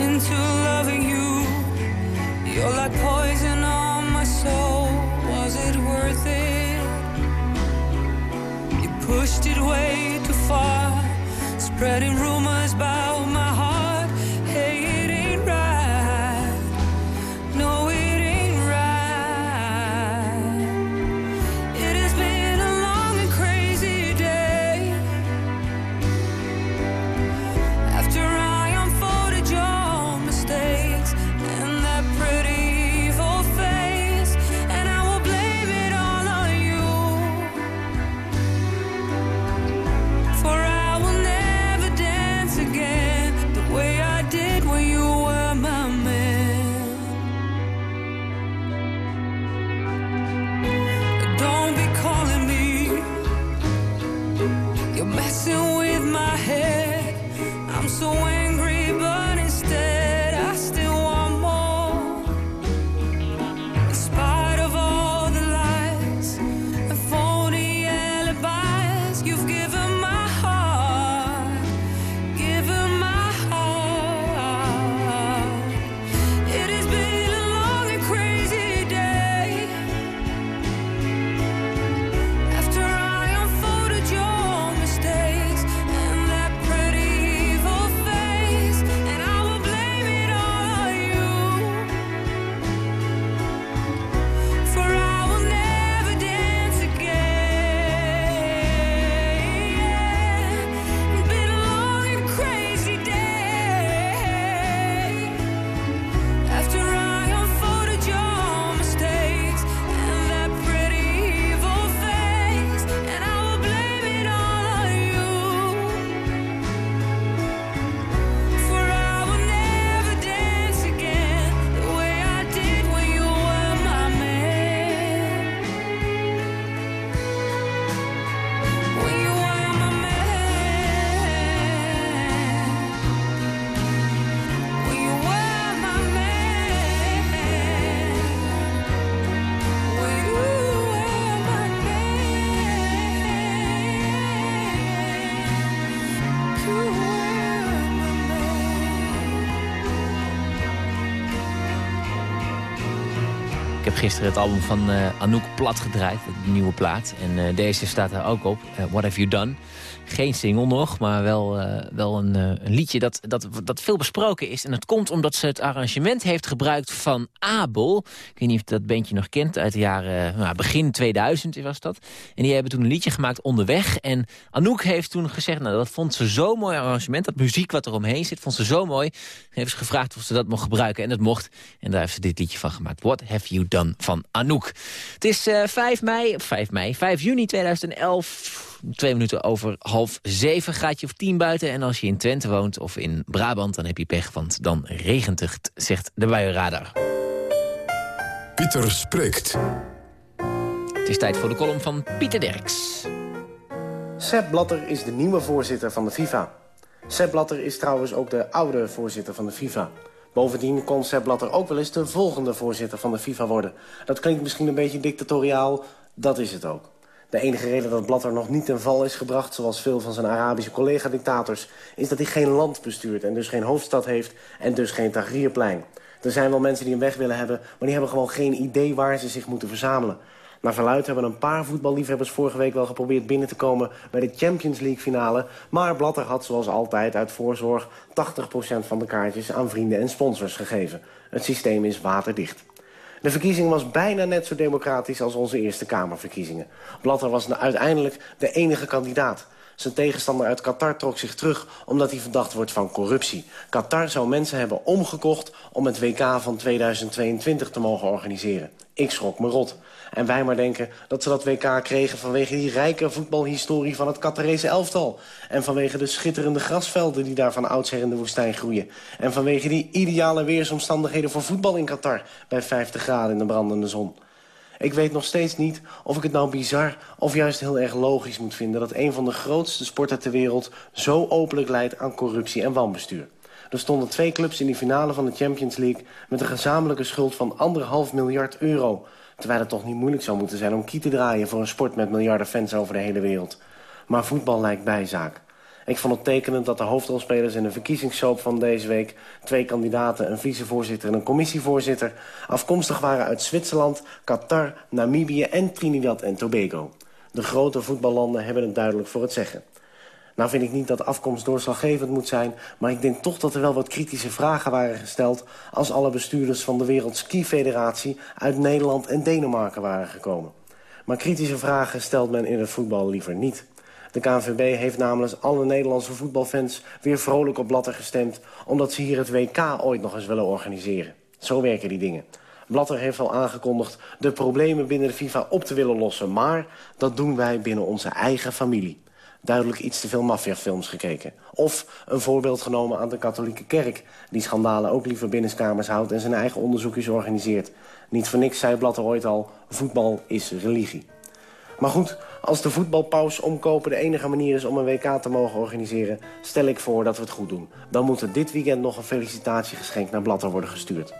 [SPEAKER 9] into loving you? You're like poison pushed it way too far, spreading rumors about
[SPEAKER 3] gisteren het album van eh, Anouk plat gedraaid, de nieuwe plaat. En eh, deze staat er ook op, eh, What Have You Done. Geen single nog, maar wel, eh, wel een, een liedje dat, dat, dat veel besproken is. En dat komt omdat ze het arrangement heeft gebruikt van Abel. Ik weet niet of dat bandje nog kent, uit de jaren nou, begin 2000 was dat. En die hebben toen een liedje gemaakt onderweg. En Anouk heeft toen gezegd, nou dat vond ze zo'n mooi arrangement. Dat muziek wat er omheen zit, vond ze zo mooi. Heeft ze gevraagd of ze dat mocht gebruiken en dat mocht. En daar heeft ze dit liedje van gemaakt. What Have You Done van Anouk. Het is eh 5 mei, 5 mei, 5 juni 2011 twee minuten over half zeven gaat je of tien buiten. En als je in Twente woont of in Brabant, dan heb je pech, want dan regent het, zegt de buienradar.
[SPEAKER 10] Pieter spreekt.
[SPEAKER 3] Het is tijd voor de column van Pieter Derks.
[SPEAKER 11] Sepp Blatter is de nieuwe voorzitter van de FIFA. Sepp Blatter is trouwens ook de oude voorzitter van de FIFA. Bovendien kon Sepp Blatter ook wel eens de volgende voorzitter van de FIFA worden. Dat klinkt misschien een beetje dictatoriaal, dat is het ook. De enige reden dat Blatter nog niet ten val is gebracht... zoals veel van zijn Arabische collega-dictators... is dat hij geen land bestuurt en dus geen hoofdstad heeft... en dus geen Tahrirplein. Er zijn wel mensen die hem weg willen hebben... maar die hebben gewoon geen idee waar ze zich moeten verzamelen. Naar verluid hebben een paar voetballiefhebbers vorige week wel geprobeerd binnen te komen bij de Champions League finale. Maar Blatter had zoals altijd uit voorzorg 80% van de kaartjes aan vrienden en sponsors gegeven. Het systeem is waterdicht. De verkiezing was bijna net zo democratisch als onze Eerste Kamerverkiezingen. Blatter was uiteindelijk de enige kandidaat. Zijn tegenstander uit Qatar trok zich terug omdat hij verdacht wordt van corruptie. Qatar zou mensen hebben omgekocht om het WK van 2022 te mogen organiseren. Ik schrok me rot. En wij maar denken dat ze dat WK kregen vanwege die rijke voetbalhistorie van het Qatarese elftal. En vanwege de schitterende grasvelden die daar van oudsher in de woestijn groeien. En vanwege die ideale weersomstandigheden voor voetbal in Qatar bij 50 graden in de brandende zon. Ik weet nog steeds niet of ik het nou bizar of juist heel erg logisch moet vinden... dat een van de grootste sporten ter wereld zo openlijk leidt aan corruptie en wanbestuur. Er stonden twee clubs in de finale van de Champions League... met een gezamenlijke schuld van anderhalf miljard euro... terwijl het toch niet moeilijk zou moeten zijn om kiet te draaien... voor een sport met miljarden fans over de hele wereld. Maar voetbal lijkt bijzaak. Ik vond het tekenend dat de hoofdrolspelers in de verkiezingssoap van deze week... twee kandidaten, een vicevoorzitter en een commissievoorzitter... afkomstig waren uit Zwitserland, Qatar, Namibië en Trinidad en Tobago. De grote voetballanden hebben het duidelijk voor het zeggen. Nou vind ik niet dat afkomst doorslaggevend moet zijn... maar ik denk toch dat er wel wat kritische vragen waren gesteld... als alle bestuurders van de Wereld Ski Federatie... uit Nederland en Denemarken waren gekomen. Maar kritische vragen stelt men in het voetbal liever niet. De KNVB heeft namelijk alle Nederlandse voetbalfans weer vrolijk op Blatter gestemd... omdat ze hier het WK ooit nog eens willen organiseren. Zo werken die dingen. Blatter heeft al aangekondigd de problemen binnen de FIFA op te willen lossen... maar dat doen wij binnen onze eigen familie. Duidelijk iets te veel maffiafilms gekeken. Of een voorbeeld genomen aan de katholieke kerk... die schandalen ook liever binnenskamers houdt en zijn eigen onderzoekjes organiseert. Niet voor niks zei Blatter ooit al, voetbal is religie. Maar goed, als de voetbalpaus omkopen de enige manier is om een WK te mogen organiseren... stel ik voor dat we het goed doen. Dan moet er dit weekend nog een felicitatiegeschenk naar Blatter worden gestuurd.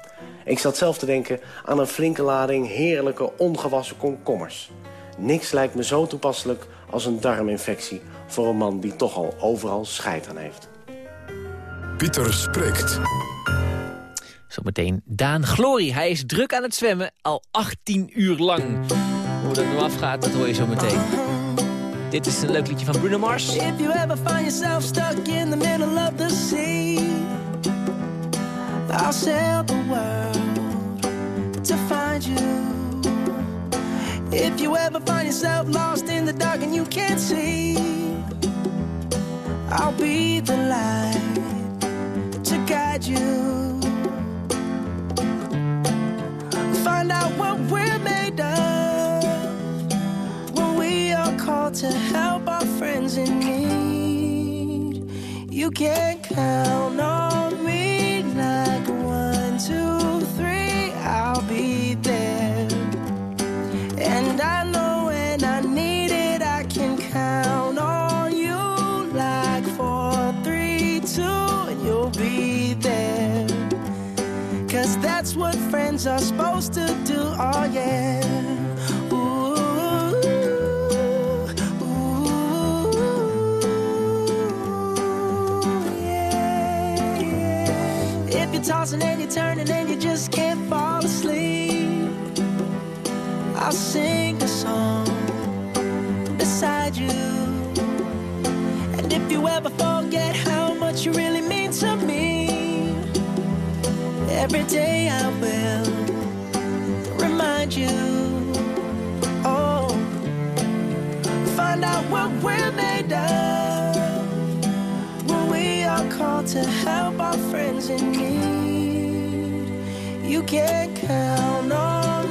[SPEAKER 11] Ik zat zelf te denken aan een flinke lading heerlijke ongewassen komkommers. Niks lijkt me zo toepasselijk als een darminfectie... voor een man die toch al overal scheid aan heeft.
[SPEAKER 10] Pieter spreekt.
[SPEAKER 3] Zometeen Daan Glory. Hij is druk aan het zwemmen, al 18 uur lang. Hoe dat nu afgaat, dat hoor je zo meteen. Dit is een leuk liedje van Bruno Mars.
[SPEAKER 12] If you ever find yourself stuck in the middle of the sea, I'll sail the world to find you. If you ever find yourself lost in the dark and you can't see, I'll be the light to guide you. Find out what we're made of when we are called to help our friends in need. You can count on me like one, two, friends are supposed to do, oh yeah. Ooh, ooh, yeah. If you're tossing and you're turning and you just can't fall asleep, I'll sing a song beside you. And if you ever forget how much you really mean to me, every day I will remind you. Oh, find out what we're made of when we are called to help our friends in need. You can count on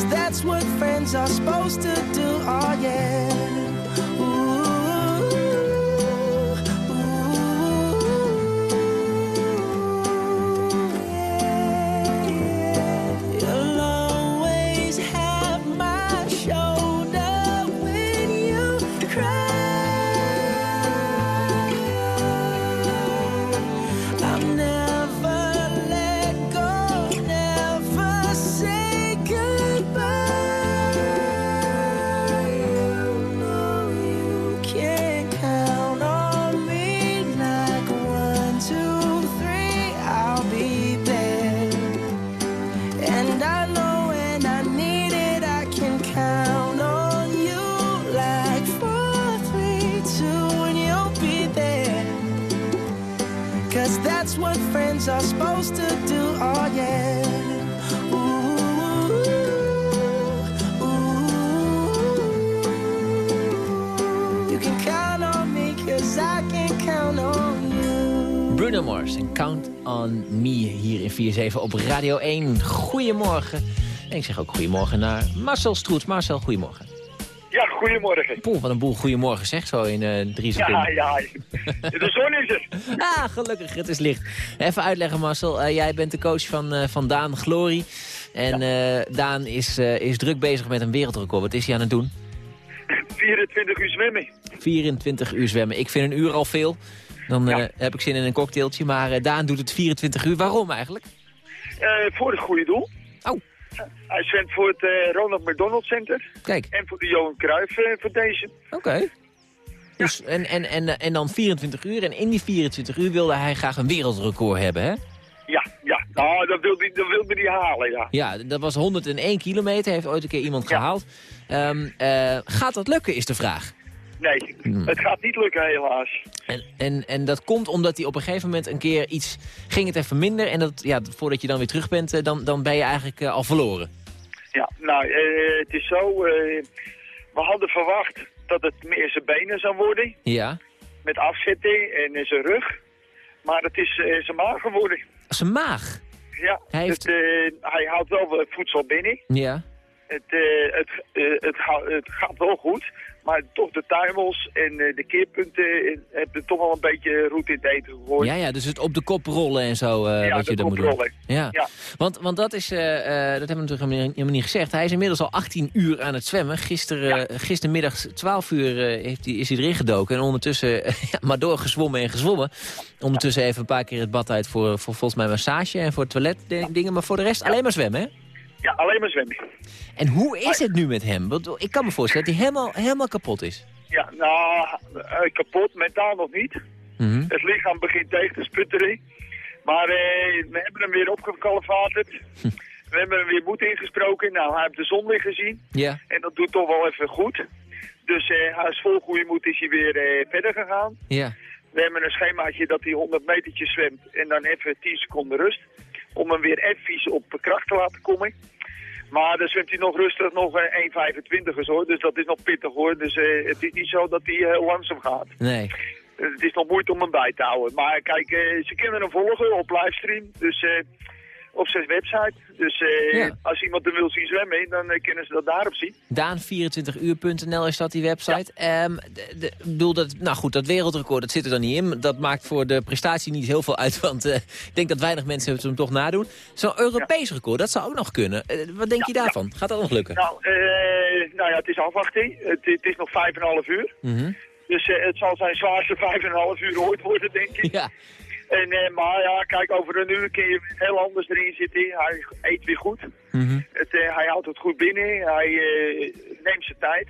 [SPEAKER 12] Cause that's what friends are supposed to do, oh yeah.
[SPEAKER 3] op Radio 1. Goedemorgen. En ik zeg ook goedemorgen naar Marcel Stroet. Marcel, goedemorgen.
[SPEAKER 13] Ja, goedemorgen.
[SPEAKER 3] Poeh, wat een boel goedemorgen zegt zo in eh, drie seconden.
[SPEAKER 13] Ja, ja. De zon is er. (laughs)
[SPEAKER 3] ah, gelukkig, het is licht. Even uitleggen Marcel, eh, jij bent de coach van, eh, van Daan Glory. En. Daan is, is druk bezig met een wereldrecord. Wat is hij aan het doen?
[SPEAKER 13] 24 uur zwemmen.
[SPEAKER 3] 24 uur zwemmen. Ik vind een uur al veel. Dan heb ik zin in een cocktailtje. Maar Daan doet het 24 uur. Waarom eigenlijk?
[SPEAKER 13] Eh, voor het goede doel.
[SPEAKER 3] Oh.
[SPEAKER 13] hij zwemt voor het eh, Ronald McDonald Center.
[SPEAKER 3] Kijk.
[SPEAKER 13] En voor de Johan Cruijff eh, Foundation.
[SPEAKER 3] Oké. Dus, en, en, en, eh, en dan 24 uur. En in die 24 uur wilde hij graag een wereldrecord hebben, hè?
[SPEAKER 13] Ja, ja. Nou, dat wilde hij dat wilde hij halen, ja.
[SPEAKER 3] Ja, dat was 101 kilometer. Heeft ooit een keer iemand gehaald. Ehm, eh, gaat dat lukken, is de vraag.
[SPEAKER 13] Nee,
[SPEAKER 3] Hmm.
[SPEAKER 13] het gaat niet lukken helaas.
[SPEAKER 3] En, en, en dat komt omdat hij op een gegeven moment een keer iets... ging het even minder. En dat, ja, voordat je dan weer terug bent, eh, dan, dan ben je eigenlijk eh, al verloren.
[SPEAKER 13] Ja, nou, eh, het is zo. eh, we hadden verwacht dat het meer zijn benen zou worden.
[SPEAKER 3] Ja.
[SPEAKER 13] Met afzetting en in zijn rug. Maar het is zijn maag geworden.
[SPEAKER 3] Zijn maag?
[SPEAKER 13] Ja,
[SPEAKER 3] Hij heeft-
[SPEAKER 13] het, hij houdt wel wat voedsel binnen.
[SPEAKER 3] Ja.
[SPEAKER 13] Het, eh, het, eh, het, ga- het gaat wel goed, maar toch de tuimels en eh, de keerpunten hebben toch wel een beetje roet in het eten gegooid.
[SPEAKER 3] Ja, ja, dus het op de kop rollen en zo,
[SPEAKER 13] Ja,
[SPEAKER 3] wat je dan moet doen. Ja.
[SPEAKER 13] Ja.
[SPEAKER 3] Want, want dat is, dat hebben we natuurlijk helemaal niet- gezegd. Hij is inmiddels al 18 uur aan het zwemmen. Gisteren, eh, gistermiddag 12 uur heeft hij, is hij erin gedoken. En ondertussen (laughs) ja, maar doorgezwommen en gezwommen. Ondertussen even een paar keer het bad uit voor, voor volgens mij massage en voor toilet dingen. Maar voor de rest alleen maar zwemmen, hè?
[SPEAKER 13] Ja, alleen maar zwemmen.
[SPEAKER 3] En hoe is het nu met hem? Want ik kan me voorstellen dat hij helemaal, helemaal kapot is.
[SPEAKER 13] Ja, nou, eh, kapot, mentaal nog niet.
[SPEAKER 3] Mhm.
[SPEAKER 13] Het lichaam begint tegen te sputteren. Maar eh, we hebben hem weer opgekalfaterd. We hebben hem weer moed ingesproken. Nou, hij heeft de zon weer gezien.
[SPEAKER 3] Ja.
[SPEAKER 13] En dat doet toch wel even goed. Dus eh, hij is vol goede moed is hij weer eh, verder gegaan.
[SPEAKER 3] Ja.
[SPEAKER 13] We hebben een schemaatje dat hij 100 metertjes zwemt en dan even 10 seconden rust. Om hem weer even op kracht te laten komen. Maar dan zwemt hij nog rustig nog eh, 1,25 hoor. Dus dat is nog pittig hoor. Dus eh, het is niet zo dat hij heel langzaam gaat.
[SPEAKER 3] Nee.
[SPEAKER 13] Eh, Het is nog moeite om hem bij te houden. Maar kijk, eh, ze kunnen hem volgen op livestream. Dus eh, op zijn website. Dus eh,
[SPEAKER 3] Ja.
[SPEAKER 13] als iemand hem wil zien zwemmen, dan eh, kunnen ze dat daarop zien.
[SPEAKER 3] Daan24uur.nl is dat die website. Ehm, de, de, bedoel dat, nou goed, dat wereldrecord, dat zit er dan niet in. Dat maakt voor de prestatie niet heel veel uit, want eh, ik denk dat weinig mensen het hem toch nadoen. Zo'n Europees record, dat zou ook nog kunnen. Wat denk je daarvan? Gaat dat nog lukken?
[SPEAKER 13] Nou, nou ja, het is afwachting. Het, het is nog 5,5 uur.
[SPEAKER 3] Mhm.
[SPEAKER 13] Dus eh, het zal zijn zwaarste 5,5 uur ooit worden, denk ik. (laughs)
[SPEAKER 3] Ja.
[SPEAKER 13] En, eh, maar ja, kijk, over een uur kun je heel anders erin zitten. Hij eet weer goed. Het, eh, hij houdt het goed binnen. Hij eh, neemt zijn tijd.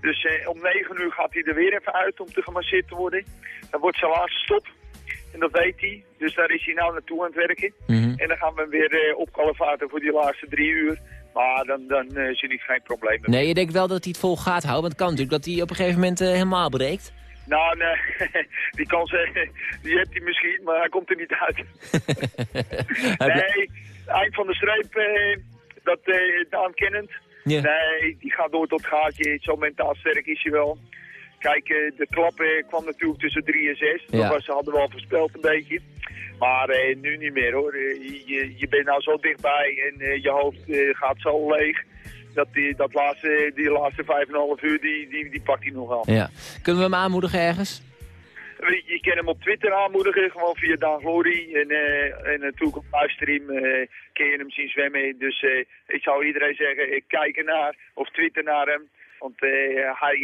[SPEAKER 13] Dus om 9 uur gaat hij er weer even uit om te gemasseerd te worden. Dan wordt zijn laatste stop. En dat weet hij. Dus daar is hij nou naartoe aan het werken. En dan gaan we hem weer opkalfaten voor die laatste drie uur. Maar dan, dan zie ik geen probleem meer.
[SPEAKER 3] Nee, je denkt wel dat hij het vol gaat houden. Want het kan natuurlijk dat hij op een gegeven moment helemaal breekt.
[SPEAKER 13] Nou, nee, (laughs) die kans eh, die heeft hij misschien, maar hij komt er niet uit. (laughs) nee, eind van de streep, eh, dat eh Daan kennend.
[SPEAKER 3] Ja.
[SPEAKER 13] Nee, die gaat door tot gaatje. Zo mentaal sterk is hij wel. Kijk, eh, de klap kwam natuurlijk tussen 3 en 6.
[SPEAKER 3] Ja.
[SPEAKER 13] Dat was, hadden we al voorspeld een beetje. Maar eh, nu niet meer hoor. Je, je bent nou zo dichtbij en eh, je hoofd eh, gaat zo leeg. Dat die, dat laatste, die laatste 5,5 uur, die, die, die pakt hij nog wel.
[SPEAKER 3] Ja. Kunnen we hem aanmoedigen ergens?
[SPEAKER 13] Je, je kan hem op Twitter aanmoedigen, gewoon via Daan Glory. En, eh en natuurlijk op livestream eh kun je hem zien zwemmen. Dus eh, ik zou iedereen zeggen, ik kijk ernaar of twitter naar hem. Want eh, hij,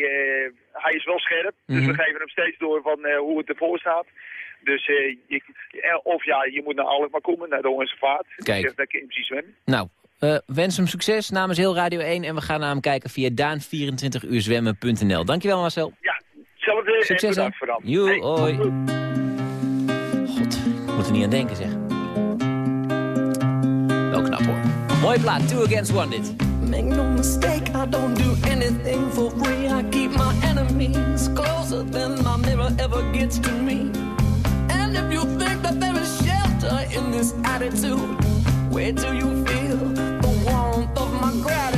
[SPEAKER 13] hij is wel scherp, dus
[SPEAKER 3] Mhm.
[SPEAKER 13] we geven hem steeds door van hoe het ervoor staat. Dus je, of ja, je moet naar Alkmaar komen, naar de Hoornse Vaart.
[SPEAKER 3] Kijk.
[SPEAKER 13] Dus daar kun je hem zien zwemmen.
[SPEAKER 3] Nou, eh, wens hem succes namens heel Radio 1. En we gaan naar hem kijken via daan24uurzwemmen.nl. Dankjewel Marcel.
[SPEAKER 13] Ja, hetzelfde en
[SPEAKER 3] Succes hè.
[SPEAKER 13] bedankt.
[SPEAKER 3] Joe,
[SPEAKER 13] Hey.
[SPEAKER 3] hoi. God, ik moet er niet aan denken zeg. Wel knap hoor. Mooie plaat, two against one dit.
[SPEAKER 6] Make no mistake, I don't do anything for free. I keep my enemies closer than my mirror ever gets to me. And if you think that there is shelter in this attitude, where do you feel my gratitude?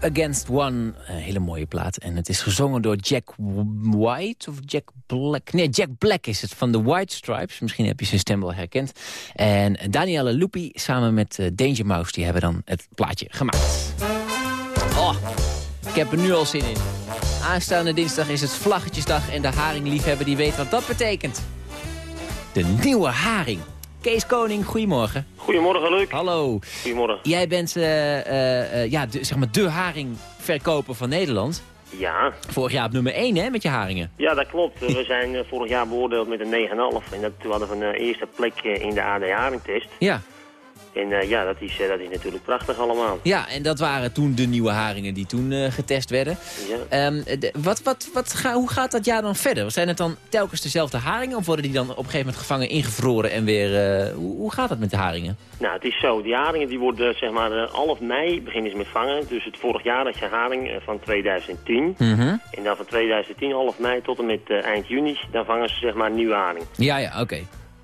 [SPEAKER 6] Against One,
[SPEAKER 3] een hele mooie plaat. En het is gezongen door Jack White of Jack Black. Nee, Jack Black is het, van de White Stripes. Misschien heb je zijn stem wel herkend. En Danielle Lupi samen met eh, Danger Mouse, die hebben dan het plaatje gemaakt. Oh, ik heb er nu al zin in. Aanstaande dinsdag is het Vlaggetjesdag en de haringliefhebber die weet wat dat betekent. De nieuwe haring. Kees Koning, goedemorgen.
[SPEAKER 14] Goedemorgen, Luc.
[SPEAKER 3] Hallo.
[SPEAKER 14] Goedemorgen.
[SPEAKER 3] Jij bent eh, eh, eh, ja, de, zeg maar de haringverkoper van Nederland.
[SPEAKER 14] Ja,
[SPEAKER 3] Vorig jaar op nummer 1 hè, met je haringen.
[SPEAKER 14] ja, dat klopt. We (laughs) zijn vorig jaar beoordeeld met een 9,5. En dat, toen hadden we een eerste plek in de AD Haringtest.
[SPEAKER 3] Ja.
[SPEAKER 14] En eh, ja, dat is, eh, dat is natuurlijk prachtig allemaal.
[SPEAKER 3] ja, en dat waren toen de nieuwe haringen die toen eh, getest werden.
[SPEAKER 14] Ja.
[SPEAKER 3] Ehm, de- wat, wat, wat ga, hoe gaat dat jaar dan verder? Zijn het dan telkens dezelfde haringen? Of worden die dan op een gegeven moment gevangen, ingevroren en weer... hoe, hoe gaat dat met de haringen?
[SPEAKER 14] Nou, het is zo. Die haringen die worden zeg maar half mei beginnen ze met vangen. Dus het vorig jaar had je haring van 2010.
[SPEAKER 3] Mhm.
[SPEAKER 14] En dan van 2010 half mei tot en met eind juni, dan vangen ze zeg maar nieuwe haring.
[SPEAKER 3] Ja, ja, oké.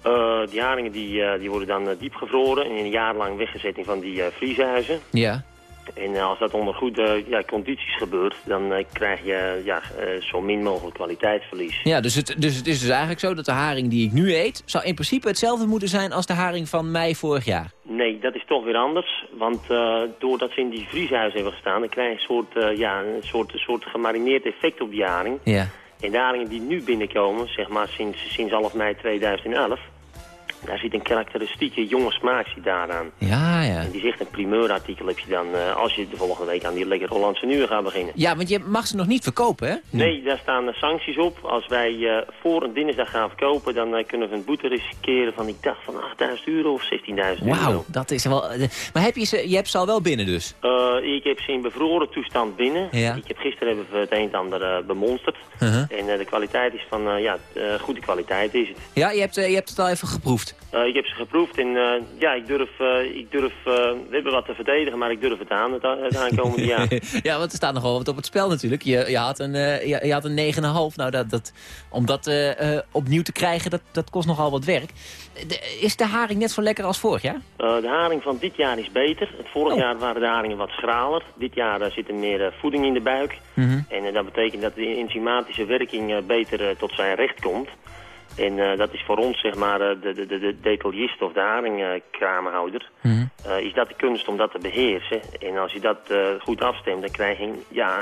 [SPEAKER 14] Eh, die haringen die, eh, die worden dan eh, diep gevroren en een jaar lang weggezet in van die vriezenhuizen.
[SPEAKER 3] Ja.
[SPEAKER 14] En als dat onder goede ja, condities gebeurt, dan krijg je ja, zo min mogelijk kwaliteitsverlies.
[SPEAKER 3] Ja, dus het, dus het is dus eigenlijk zo dat de haring die ik nu eet... zou in principe hetzelfde moeten zijn als de haring van mei vorig jaar.
[SPEAKER 14] Nee, dat is toch weer anders. Want doordat ze in die vrieshuis hebben gestaan, dan krijg je een soort, ja, een soort, een soort gemarineerd effect op die haring.
[SPEAKER 3] Ja.
[SPEAKER 14] En de haringen die nu binnenkomen, zeg maar sinds, sinds half mei 2011... daar zit een karakteristieke jonge smaak zit daaraan.
[SPEAKER 3] Ja, ja.
[SPEAKER 14] En die zegt een primeurartikel heb je dan eh, als je de volgende week aan die lekker Hollandse nieuwe gaat beginnen.
[SPEAKER 3] Ja, want je mag ze nog niet verkopen, hè?
[SPEAKER 14] Nee, daar staan sancties op. Als wij eh, voor een dinsdag gaan verkopen, dan eh, kunnen we een boete riskeren van, ik dacht, van 8000 euro of 16.000 euro.
[SPEAKER 3] Wauw, dat is wel... Maar heb je ze, je hebt ze al wel binnen dus?
[SPEAKER 14] Ik heb ze in bevroren toestand binnen.
[SPEAKER 3] Ja.
[SPEAKER 14] Ik heb gisteren hebben we het een en ander bemonsterd.
[SPEAKER 3] Uh-huh.
[SPEAKER 14] En de kwaliteit is van, ja, goede kwaliteit is het.
[SPEAKER 3] Ja, je hebt, je hebt het al even geproefd.
[SPEAKER 14] Eh, ik heb ze geproefd en eh, ja, ik durf, eh, ik durf we hebben wat te verdedigen, maar ik durf het aan het, het aankomende jaar. (laughs)
[SPEAKER 3] ja, want er staat nogal wat op het spel natuurlijk. Je, je had een, je, je had een 9,5. Nou, dat, dat, om dat opnieuw te krijgen, dat, dat kost nogal wat werk. De- is de haring net zo lekker als vorig jaar?
[SPEAKER 14] De haring van dit jaar is beter. Het vorig
[SPEAKER 3] Oh.
[SPEAKER 14] jaar waren de haringen wat schraler. Dit jaar eh, zit er meer voeding in de buik.
[SPEAKER 3] Mhm.
[SPEAKER 14] En dat betekent dat de enzymatische werking beter tot zijn recht komt. En eh, dat is voor ons, zeg maar, eh, de, de, de, de detailist of de haringkramenhouder...
[SPEAKER 3] Mhm.
[SPEAKER 14] eh, is dat de kunst om dat te beheersen. En als je dat goed afstemt, dan krijg je een, ja,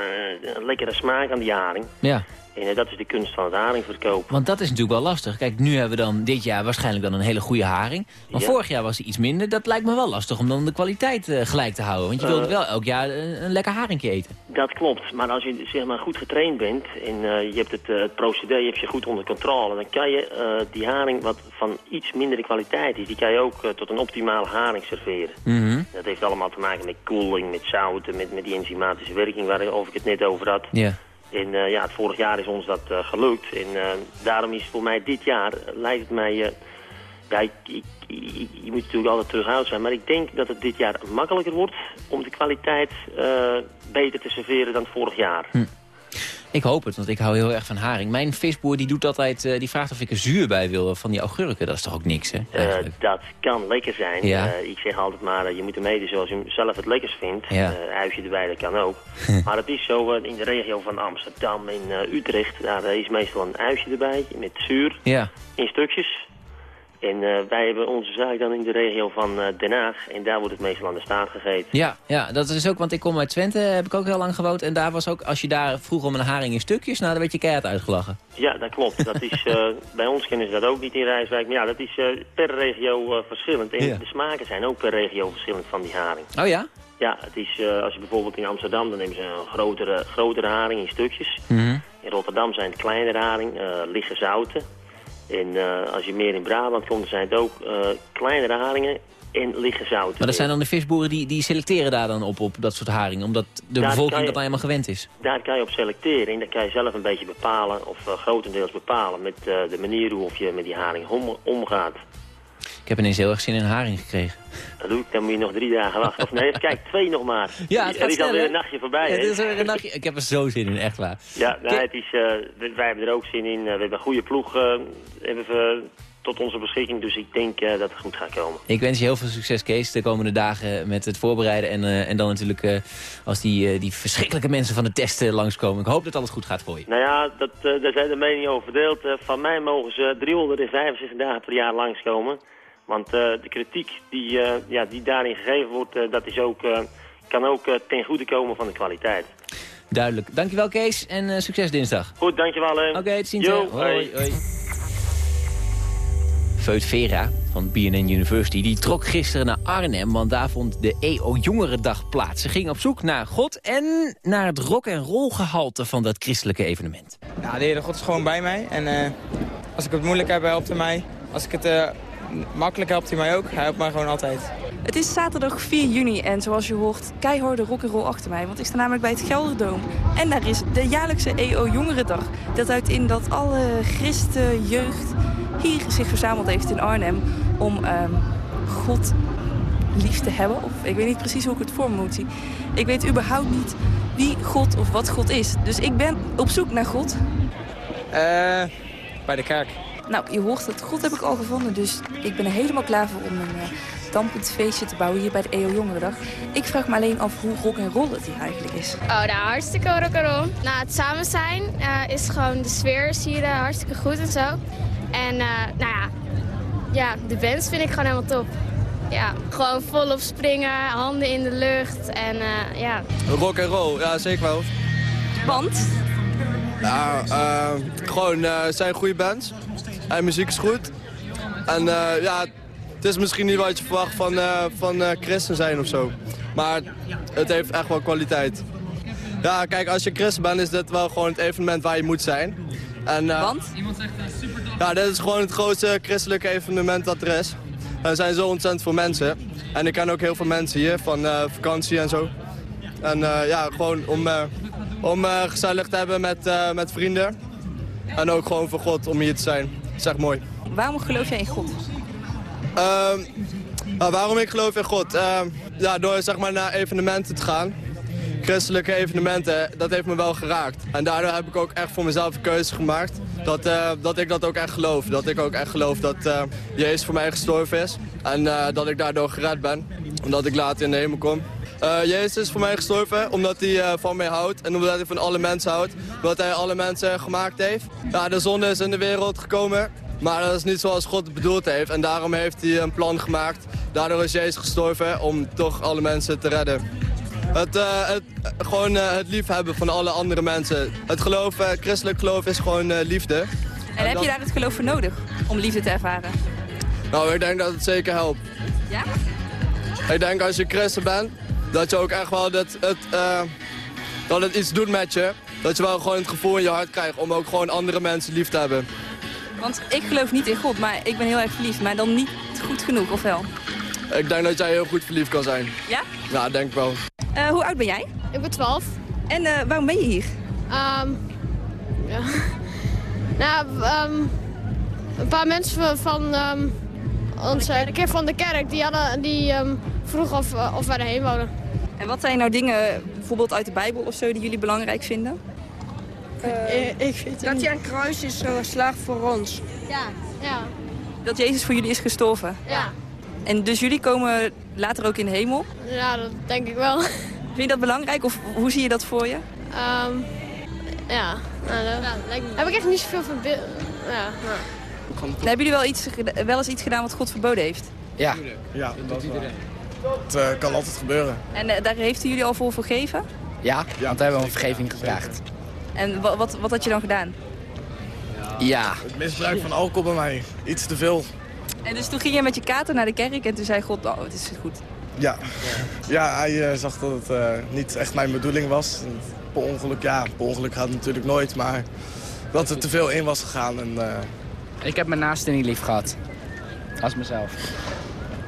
[SPEAKER 14] een lekkere smaak aan die haring.
[SPEAKER 3] Ja,
[SPEAKER 14] En eh, dat is de kunst van het haringverkoop.
[SPEAKER 3] want dat is natuurlijk wel lastig. Kijk, nu hebben we dan dit jaar waarschijnlijk dan een hele goede haring. Maar
[SPEAKER 14] Ja.
[SPEAKER 3] vorig jaar was hij iets minder. Dat lijkt me wel lastig om dan de kwaliteit eh, gelijk te houden. Want je wilt
[SPEAKER 14] Eh.
[SPEAKER 3] wel elk jaar een, een lekker haringje eten.
[SPEAKER 14] Dat klopt, maar als je zeg maar goed getraind bent en je hebt het, het procedé heb je goed onder controle, dan kan je die haring wat van iets mindere kwaliteit is, die kan je ook tot een optimale haring serveren.
[SPEAKER 3] Mhm.
[SPEAKER 14] Dat heeft allemaal te maken met koeling, met zouten, met, met die enzymatische werking waarover ik het net over had.
[SPEAKER 3] Ja.
[SPEAKER 14] En eh, ja, het vorig jaar is ons dat eh, gelukt. En eh, daarom is voor mij dit jaar, lijkt het mij... ja, ik, ik, ik- je moet natuurlijk altijd terughoudend zijn. Maar ik denk dat het dit jaar makkelijker wordt om de kwaliteit beter te serveren dan vorig jaar.
[SPEAKER 3] Ik hoop het, want ik hou heel erg van haring. Mijn visboer die doet altijd, eh, die vraagt of ik er zuur bij wil van die augurken. Dat is toch ook niks, hè?
[SPEAKER 14] Eh, dat kan lekker zijn.
[SPEAKER 3] Ja.
[SPEAKER 14] Eh, ik zeg altijd maar, je moet hem eten zoals je hem zelf het lekkers vindt.
[SPEAKER 3] Ja.
[SPEAKER 14] Huisje erbij, dat kan ook. (laughs) maar het is zo, in de regio van Amsterdam en eh, Utrecht, daar is meestal een huisje erbij met zuur
[SPEAKER 3] Ja.
[SPEAKER 14] in stukjes. En eh, wij hebben onze zaak dan in de regio van eh, Den Haag. En daar wordt het meestal aan de staart gegeten.
[SPEAKER 3] Ja, ja, dat is ook, want ik kom uit Twente, heb ik ook heel lang gewoond. En daar was ook, als je daar vroeg om een haring in stukjes, nou, dan werd je keihard uitgelachen.
[SPEAKER 14] Ja, dat klopt. Dat is, (laughs) eh, bij ons kennen ze dat ook niet in Rijswijk. Maar ja, dat is per regio verschillend. En
[SPEAKER 3] Ja.
[SPEAKER 14] de smaken zijn ook per regio verschillend van die haring.
[SPEAKER 3] Oh ja?
[SPEAKER 14] Ja, het is, als je bijvoorbeeld in Amsterdam, dan nemen ze een grotere, grotere haring in stukjes.
[SPEAKER 3] Mhm.
[SPEAKER 14] In Rotterdam zijn het kleinere haring, liggen zouten. En eh, als je meer in Brabant komt, zijn het ook eh, kleinere haringen en liggen zouten.
[SPEAKER 3] Maar dat zijn dan de visboeren die, die selecteren daar dan op, op dat soort haringen. Omdat de
[SPEAKER 14] Daar
[SPEAKER 3] bevolking
[SPEAKER 14] je-
[SPEAKER 3] dat helemaal gewend is.
[SPEAKER 14] Daar kan je op selecteren en daar kan je zelf een beetje bepalen, of eh, grotendeels bepalen, met de manier hoe of je met die haring om- omgaat.
[SPEAKER 3] Ik heb ineens heel erg zin in haring gekregen.
[SPEAKER 14] Dat doe ik, dan moet je nog drie dagen wachten. Of nee, kijk, twee nog maar. (laughs)
[SPEAKER 3] Ja, het
[SPEAKER 14] er
[SPEAKER 3] gaat
[SPEAKER 14] is alweer een nachtje voorbij,
[SPEAKER 3] Ja, dit is weer een nachtje. Ik heb er zo zin in, echt waar.
[SPEAKER 14] Ja, nou, het is, eh, wij hebben er ook zin in. Eh, we hebben een goede ploeg eh, hebben we tot onze beschikking. Dus ik denk eh, dat het goed gaat komen.
[SPEAKER 3] Ik wens je heel veel succes, Kees, de komende dagen met het voorbereiden. En, eh, en dan natuurlijk eh, als die, die verschrikkelijke mensen van de testen langskomen. Ik hoop dat alles goed gaat voor je.
[SPEAKER 14] Nou ja, dat, daar zijn de meningen over verdeeld. Van mij mogen ze 365 dagen per jaar langskomen. Want de kritiek die, ja, die daarin gegeven wordt, dat is ook, kan ook ten goede komen van de kwaliteit.
[SPEAKER 3] Duidelijk. Dankjewel, Kees. En succes dinsdag.
[SPEAKER 14] Goed, dankjewel.
[SPEAKER 3] Oké, tot ziens.
[SPEAKER 14] Jo,
[SPEAKER 3] hè. Hoi,
[SPEAKER 14] hoi.
[SPEAKER 3] hoi. Feut Vera van BNN University die trok gisteren naar Arnhem... want daar vond de EO Jongerendag plaats. Ze ging op zoek naar God en naar het rock en roll gehalte van dat christelijke evenement.
[SPEAKER 15] Ja, de Heere God is gewoon bij mij. En eh, als ik het moeilijk heb, helpt hij mij. Als ik het eh, makkelijk helpt hij mij ook. Hij helpt mij gewoon altijd.
[SPEAKER 16] Het is zaterdag 4 juni en zoals je hoort keiharde rock'n'roll achter mij. Want ik sta namelijk bij het Gelderdoom. En daar is de jaarlijkse EO Jongerendag. Dat houdt in dat alle christen, jeugd hier zich verzameld heeft in Arnhem... om ehm, God lief te hebben. Of ik weet niet precies hoe ik het voor me moet zien. Ik weet überhaupt niet wie God of wat God is. Dus ik ben op zoek naar God.
[SPEAKER 15] Eh, bij de kerk.
[SPEAKER 16] Nou, je hoort het. God heb ik al gevonden, dus ik ben er helemaal klaar voor om een uh, dampend feestje te bouwen hier bij de EO Jongerendag. Ik vraag me alleen af hoe rock en roll het hier eigenlijk is.
[SPEAKER 17] Oh, nou, hartstikke rock en roll. Nou, het samen zijn uh, is gewoon, de sfeer is hier uh, hartstikke goed en zo. En uh, nou ja, ja, de bands vind ik gewoon helemaal top. Ja, gewoon volop springen, handen in de lucht en uh, ja.
[SPEAKER 18] Rock en roll, ja zeker wel.
[SPEAKER 16] Want?
[SPEAKER 18] Ja, uh, gewoon, uh, het zijn goede bands. En muziek is goed. En uh, ja, het is misschien niet wat je verwacht van, van christen zijn of zo. Maar het heeft echt wel kwaliteit. Ja, kijk, als je christen bent is dit wel gewoon het evenement waar je moet zijn. En,
[SPEAKER 16] Want?
[SPEAKER 18] Ja, dit is gewoon het grootste christelijke evenement dat er is. En er zijn zo ontzettend veel mensen. En ik ken ook heel veel mensen hier van vakantie en zo. En ja, gewoon om om uh, gezellig te hebben met, met vrienden. En ook gewoon voor God om hier te zijn. Dat is echt mooi.
[SPEAKER 16] Waarom geloof jij in God?
[SPEAKER 18] Uh, nou, waarom ik geloof in God? ja, door zeg maar, naar evenementen te gaan. Christelijke evenementen, dat heeft me wel geraakt. En daardoor heb ik ook echt voor mezelf een keuze gemaakt. Dat, uh, dat ik dat ook echt geloof. Dat ik ook echt geloof dat uh, Jezus voor mij gestorven is. En uh, dat ik daardoor gered ben. Omdat ik later in de hemel kom. Jezus is voor mij gestorven omdat hij van mij houdt en omdat hij van alle mensen houdt. Omdat hij alle mensen gemaakt heeft. Ja, de zonde is in de wereld gekomen, maar dat is niet zoals God het bedoeld heeft. En daarom heeft hij een plan gemaakt. Daardoor is Jezus gestorven om toch alle mensen te redden. Het, uh, het, gewoon het liefhebben van alle andere mensen. Het geloof, christelijk geloof is gewoon liefde.
[SPEAKER 16] En, en heb je daar het geloof voor nodig om liefde te ervaren?
[SPEAKER 18] Nou, ik denk dat het zeker helpt.
[SPEAKER 16] Ja?
[SPEAKER 18] Ik denk als je christen bent, dat je ook echt wel dat het, uh, dat het iets doet met je. Dat je wel gewoon het gevoel in je hart krijgt om ook gewoon andere mensen lief te hebben.
[SPEAKER 16] Want ik geloof niet in God, maar ik ben heel erg verliefd. Maar dan niet goed genoeg, of wel?
[SPEAKER 18] Ik denk dat jij heel goed verliefd kan zijn.
[SPEAKER 16] Ja?
[SPEAKER 18] Ja, denk ik wel.
[SPEAKER 16] Uh, hoe oud ben jij?
[SPEAKER 17] Ik ben 12.
[SPEAKER 16] En uh, waarom ben je hier?
[SPEAKER 17] Um, ja. (laughs) nou, um, een paar mensen van um, onze, de keer van de kerk, die, hadden, die um, vroegen of, of wij erheen wouden.
[SPEAKER 16] En wat zijn nou dingen, bijvoorbeeld uit de Bijbel of zo, die jullie belangrijk vinden?
[SPEAKER 19] Uh, ik vind dat hij aan het kruis is geslaagd voor ons.
[SPEAKER 17] Ja, ja.
[SPEAKER 16] Dat Jezus voor jullie is gestorven?
[SPEAKER 17] Ja.
[SPEAKER 16] En dus jullie komen later ook in de hemel?
[SPEAKER 17] Ja, dat denk ik wel.
[SPEAKER 16] Vind je dat belangrijk of hoe zie je dat voor je?
[SPEAKER 17] Um, ja, nou, dat ja, lijkt me. heb ik echt niet zoveel van. Ja, nou.
[SPEAKER 16] Hebben jullie wel, iets, wel eens iets gedaan wat God verboden heeft?
[SPEAKER 20] Ja.
[SPEAKER 18] Ja, dat doet iedereen. Het uh, kan altijd gebeuren.
[SPEAKER 16] En uh, daar heeft u jullie al voor vergeven?
[SPEAKER 20] Ja, ja want we hebben om vergeving gevraagd.
[SPEAKER 16] En wat, wat, wat had je dan gedaan?
[SPEAKER 20] Ja.
[SPEAKER 18] Het misbruik van alcohol bij mij. Iets te veel.
[SPEAKER 16] En dus toen ging je met je kater naar de kerk en toen zei God, oh, het is goed.
[SPEAKER 18] Ja, ja hij uh, zag dat het uh, niet echt mijn bedoeling was. Per ongeluk, ja, per ongeluk gaat het natuurlijk nooit, maar dat er te veel in was gegaan. En, uh...
[SPEAKER 20] Ik heb mijn naaste niet lief gehad. Als mezelf.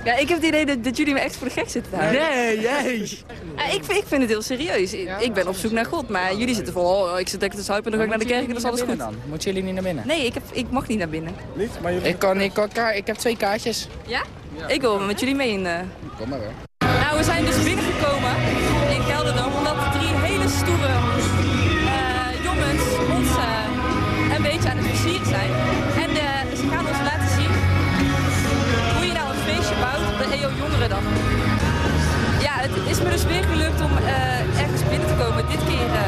[SPEAKER 16] Ja, ik heb het idee dat, dat jullie me echt voor de gek zitten te houden.
[SPEAKER 20] Nee, jij! (laughs)
[SPEAKER 16] Ja, ik, ik vind het heel serieus. Ik, ik ben op zoek naar God, maar jullie zitten vol, oh, ik zit lekker te zuipen en dan ga ik naar de kerk en dan is alles goed.
[SPEAKER 20] Dan? Moeten jullie niet naar binnen?
[SPEAKER 16] Nee, ik, heb, ik mag niet naar binnen.
[SPEAKER 18] Niet? Maar jullie...
[SPEAKER 20] ik, kan, ik, kan, ik heb twee kaartjes.
[SPEAKER 16] Ja? ja. Ik wil met jullie mee in... Uh...
[SPEAKER 20] Kom maar weer.
[SPEAKER 16] Nou, we zijn dus binnengekomen in Gelderdam omdat drie hele stoere me dus weer gelukt om uh, ergens binnen te komen. Dit keer uh,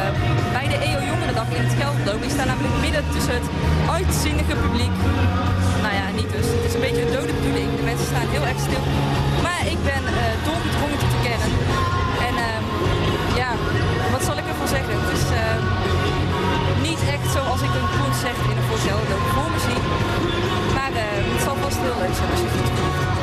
[SPEAKER 16] bij de EO Jongerendag in het Gelderdoom. Ik sta namelijk midden tussen het uitzinnige publiek. Nou ja, niet dus. Het is een beetje een dode bedoeling. De mensen staan heel erg stil. Maar ik ben uh, doorgedrongen tot de kern. En uh, ja, wat zal ik ervan zeggen? Het is niet echt zoals ik een concert in een Gelderdoom voor me zie. Maar het zal vast heel leuk zijn als je het.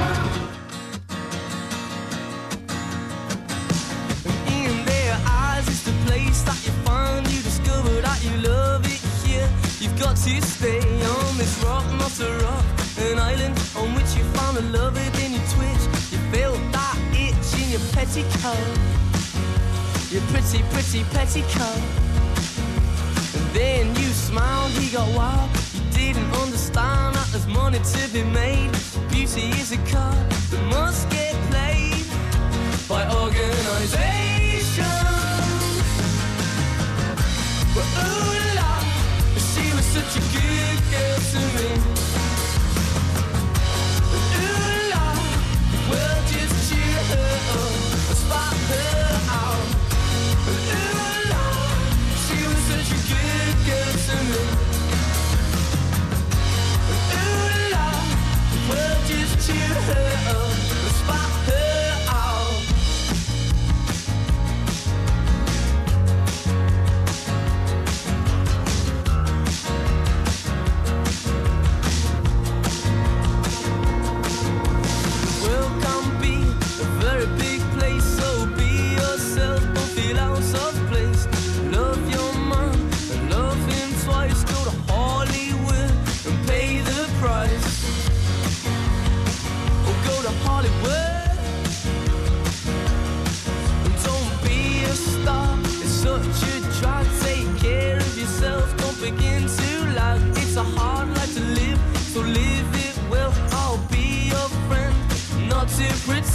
[SPEAKER 6] That you find, you discover that you love it here. You've got to stay on this rock, not a rock, an island on which you found a lover, then you twitch. You feel that itch in your petticoat, your pretty, pretty petticoat. And then you smiled, he got wild. You didn't understand that there's money to be made. Beauty is a card that must get played by organization.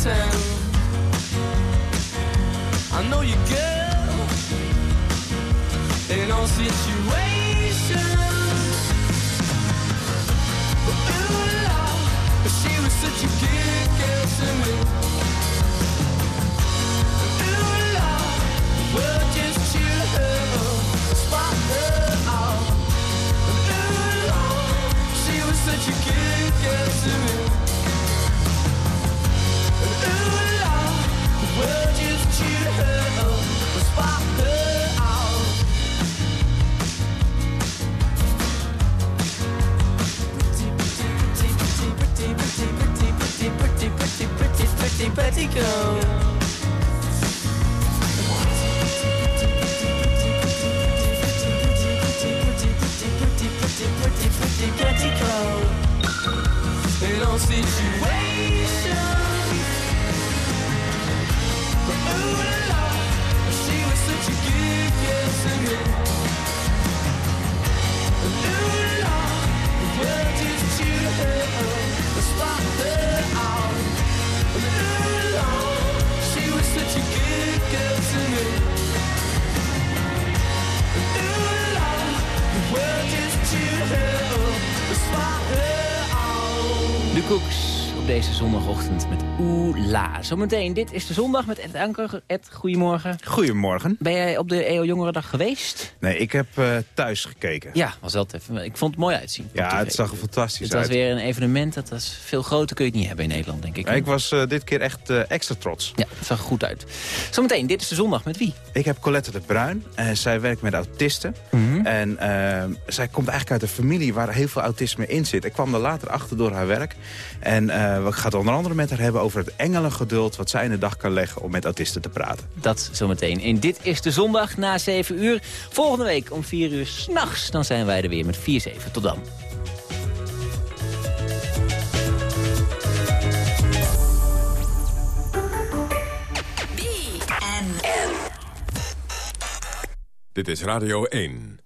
[SPEAKER 6] I know you girl in all situations. Ooh, Lord, she was such a good pretty, pretty, pretty, pretty, pretty, pretty girl.
[SPEAKER 3] Cooks. Deze zondagochtend met Oela. Zometeen, dit is de zondag met Ed Anker. Ed, goedemorgen.
[SPEAKER 21] Goedemorgen.
[SPEAKER 3] Ben jij op de EO Jongerendag geweest?
[SPEAKER 21] Nee, ik heb eh, thuis gekeken.
[SPEAKER 3] Ja, was wel even. Ik vond het mooi uitzien.
[SPEAKER 21] Ja, het zag er fantastisch
[SPEAKER 3] Het was
[SPEAKER 21] uit.
[SPEAKER 3] weer een evenement, dat was veel groter kun je het niet hebben in Nederland, denk ik.
[SPEAKER 21] Ja, ik was eh, dit keer echt eh, extra trots.
[SPEAKER 3] Ja, het zag er goed uit. Zometeen, dit is de zondag met wie?
[SPEAKER 21] Ik heb Colette de Bruin. en zij werkt met autisten.
[SPEAKER 3] Mhm.
[SPEAKER 21] En zij komt eigenlijk uit een familie waar heel veel autisme in zit. Ik kwam er later achter door haar werk. En we gaan het onder andere met haar hebben over het engelengeduld... wat zij in de dag kan leggen om met autisten te praten.
[SPEAKER 3] Dat zometeen. En dit is de zondag na 7 uur. Volgende week om 4 uur s'nachts. Dan zijn wij er weer met 4-7. Tot dan.
[SPEAKER 2] Dit is Radio 1.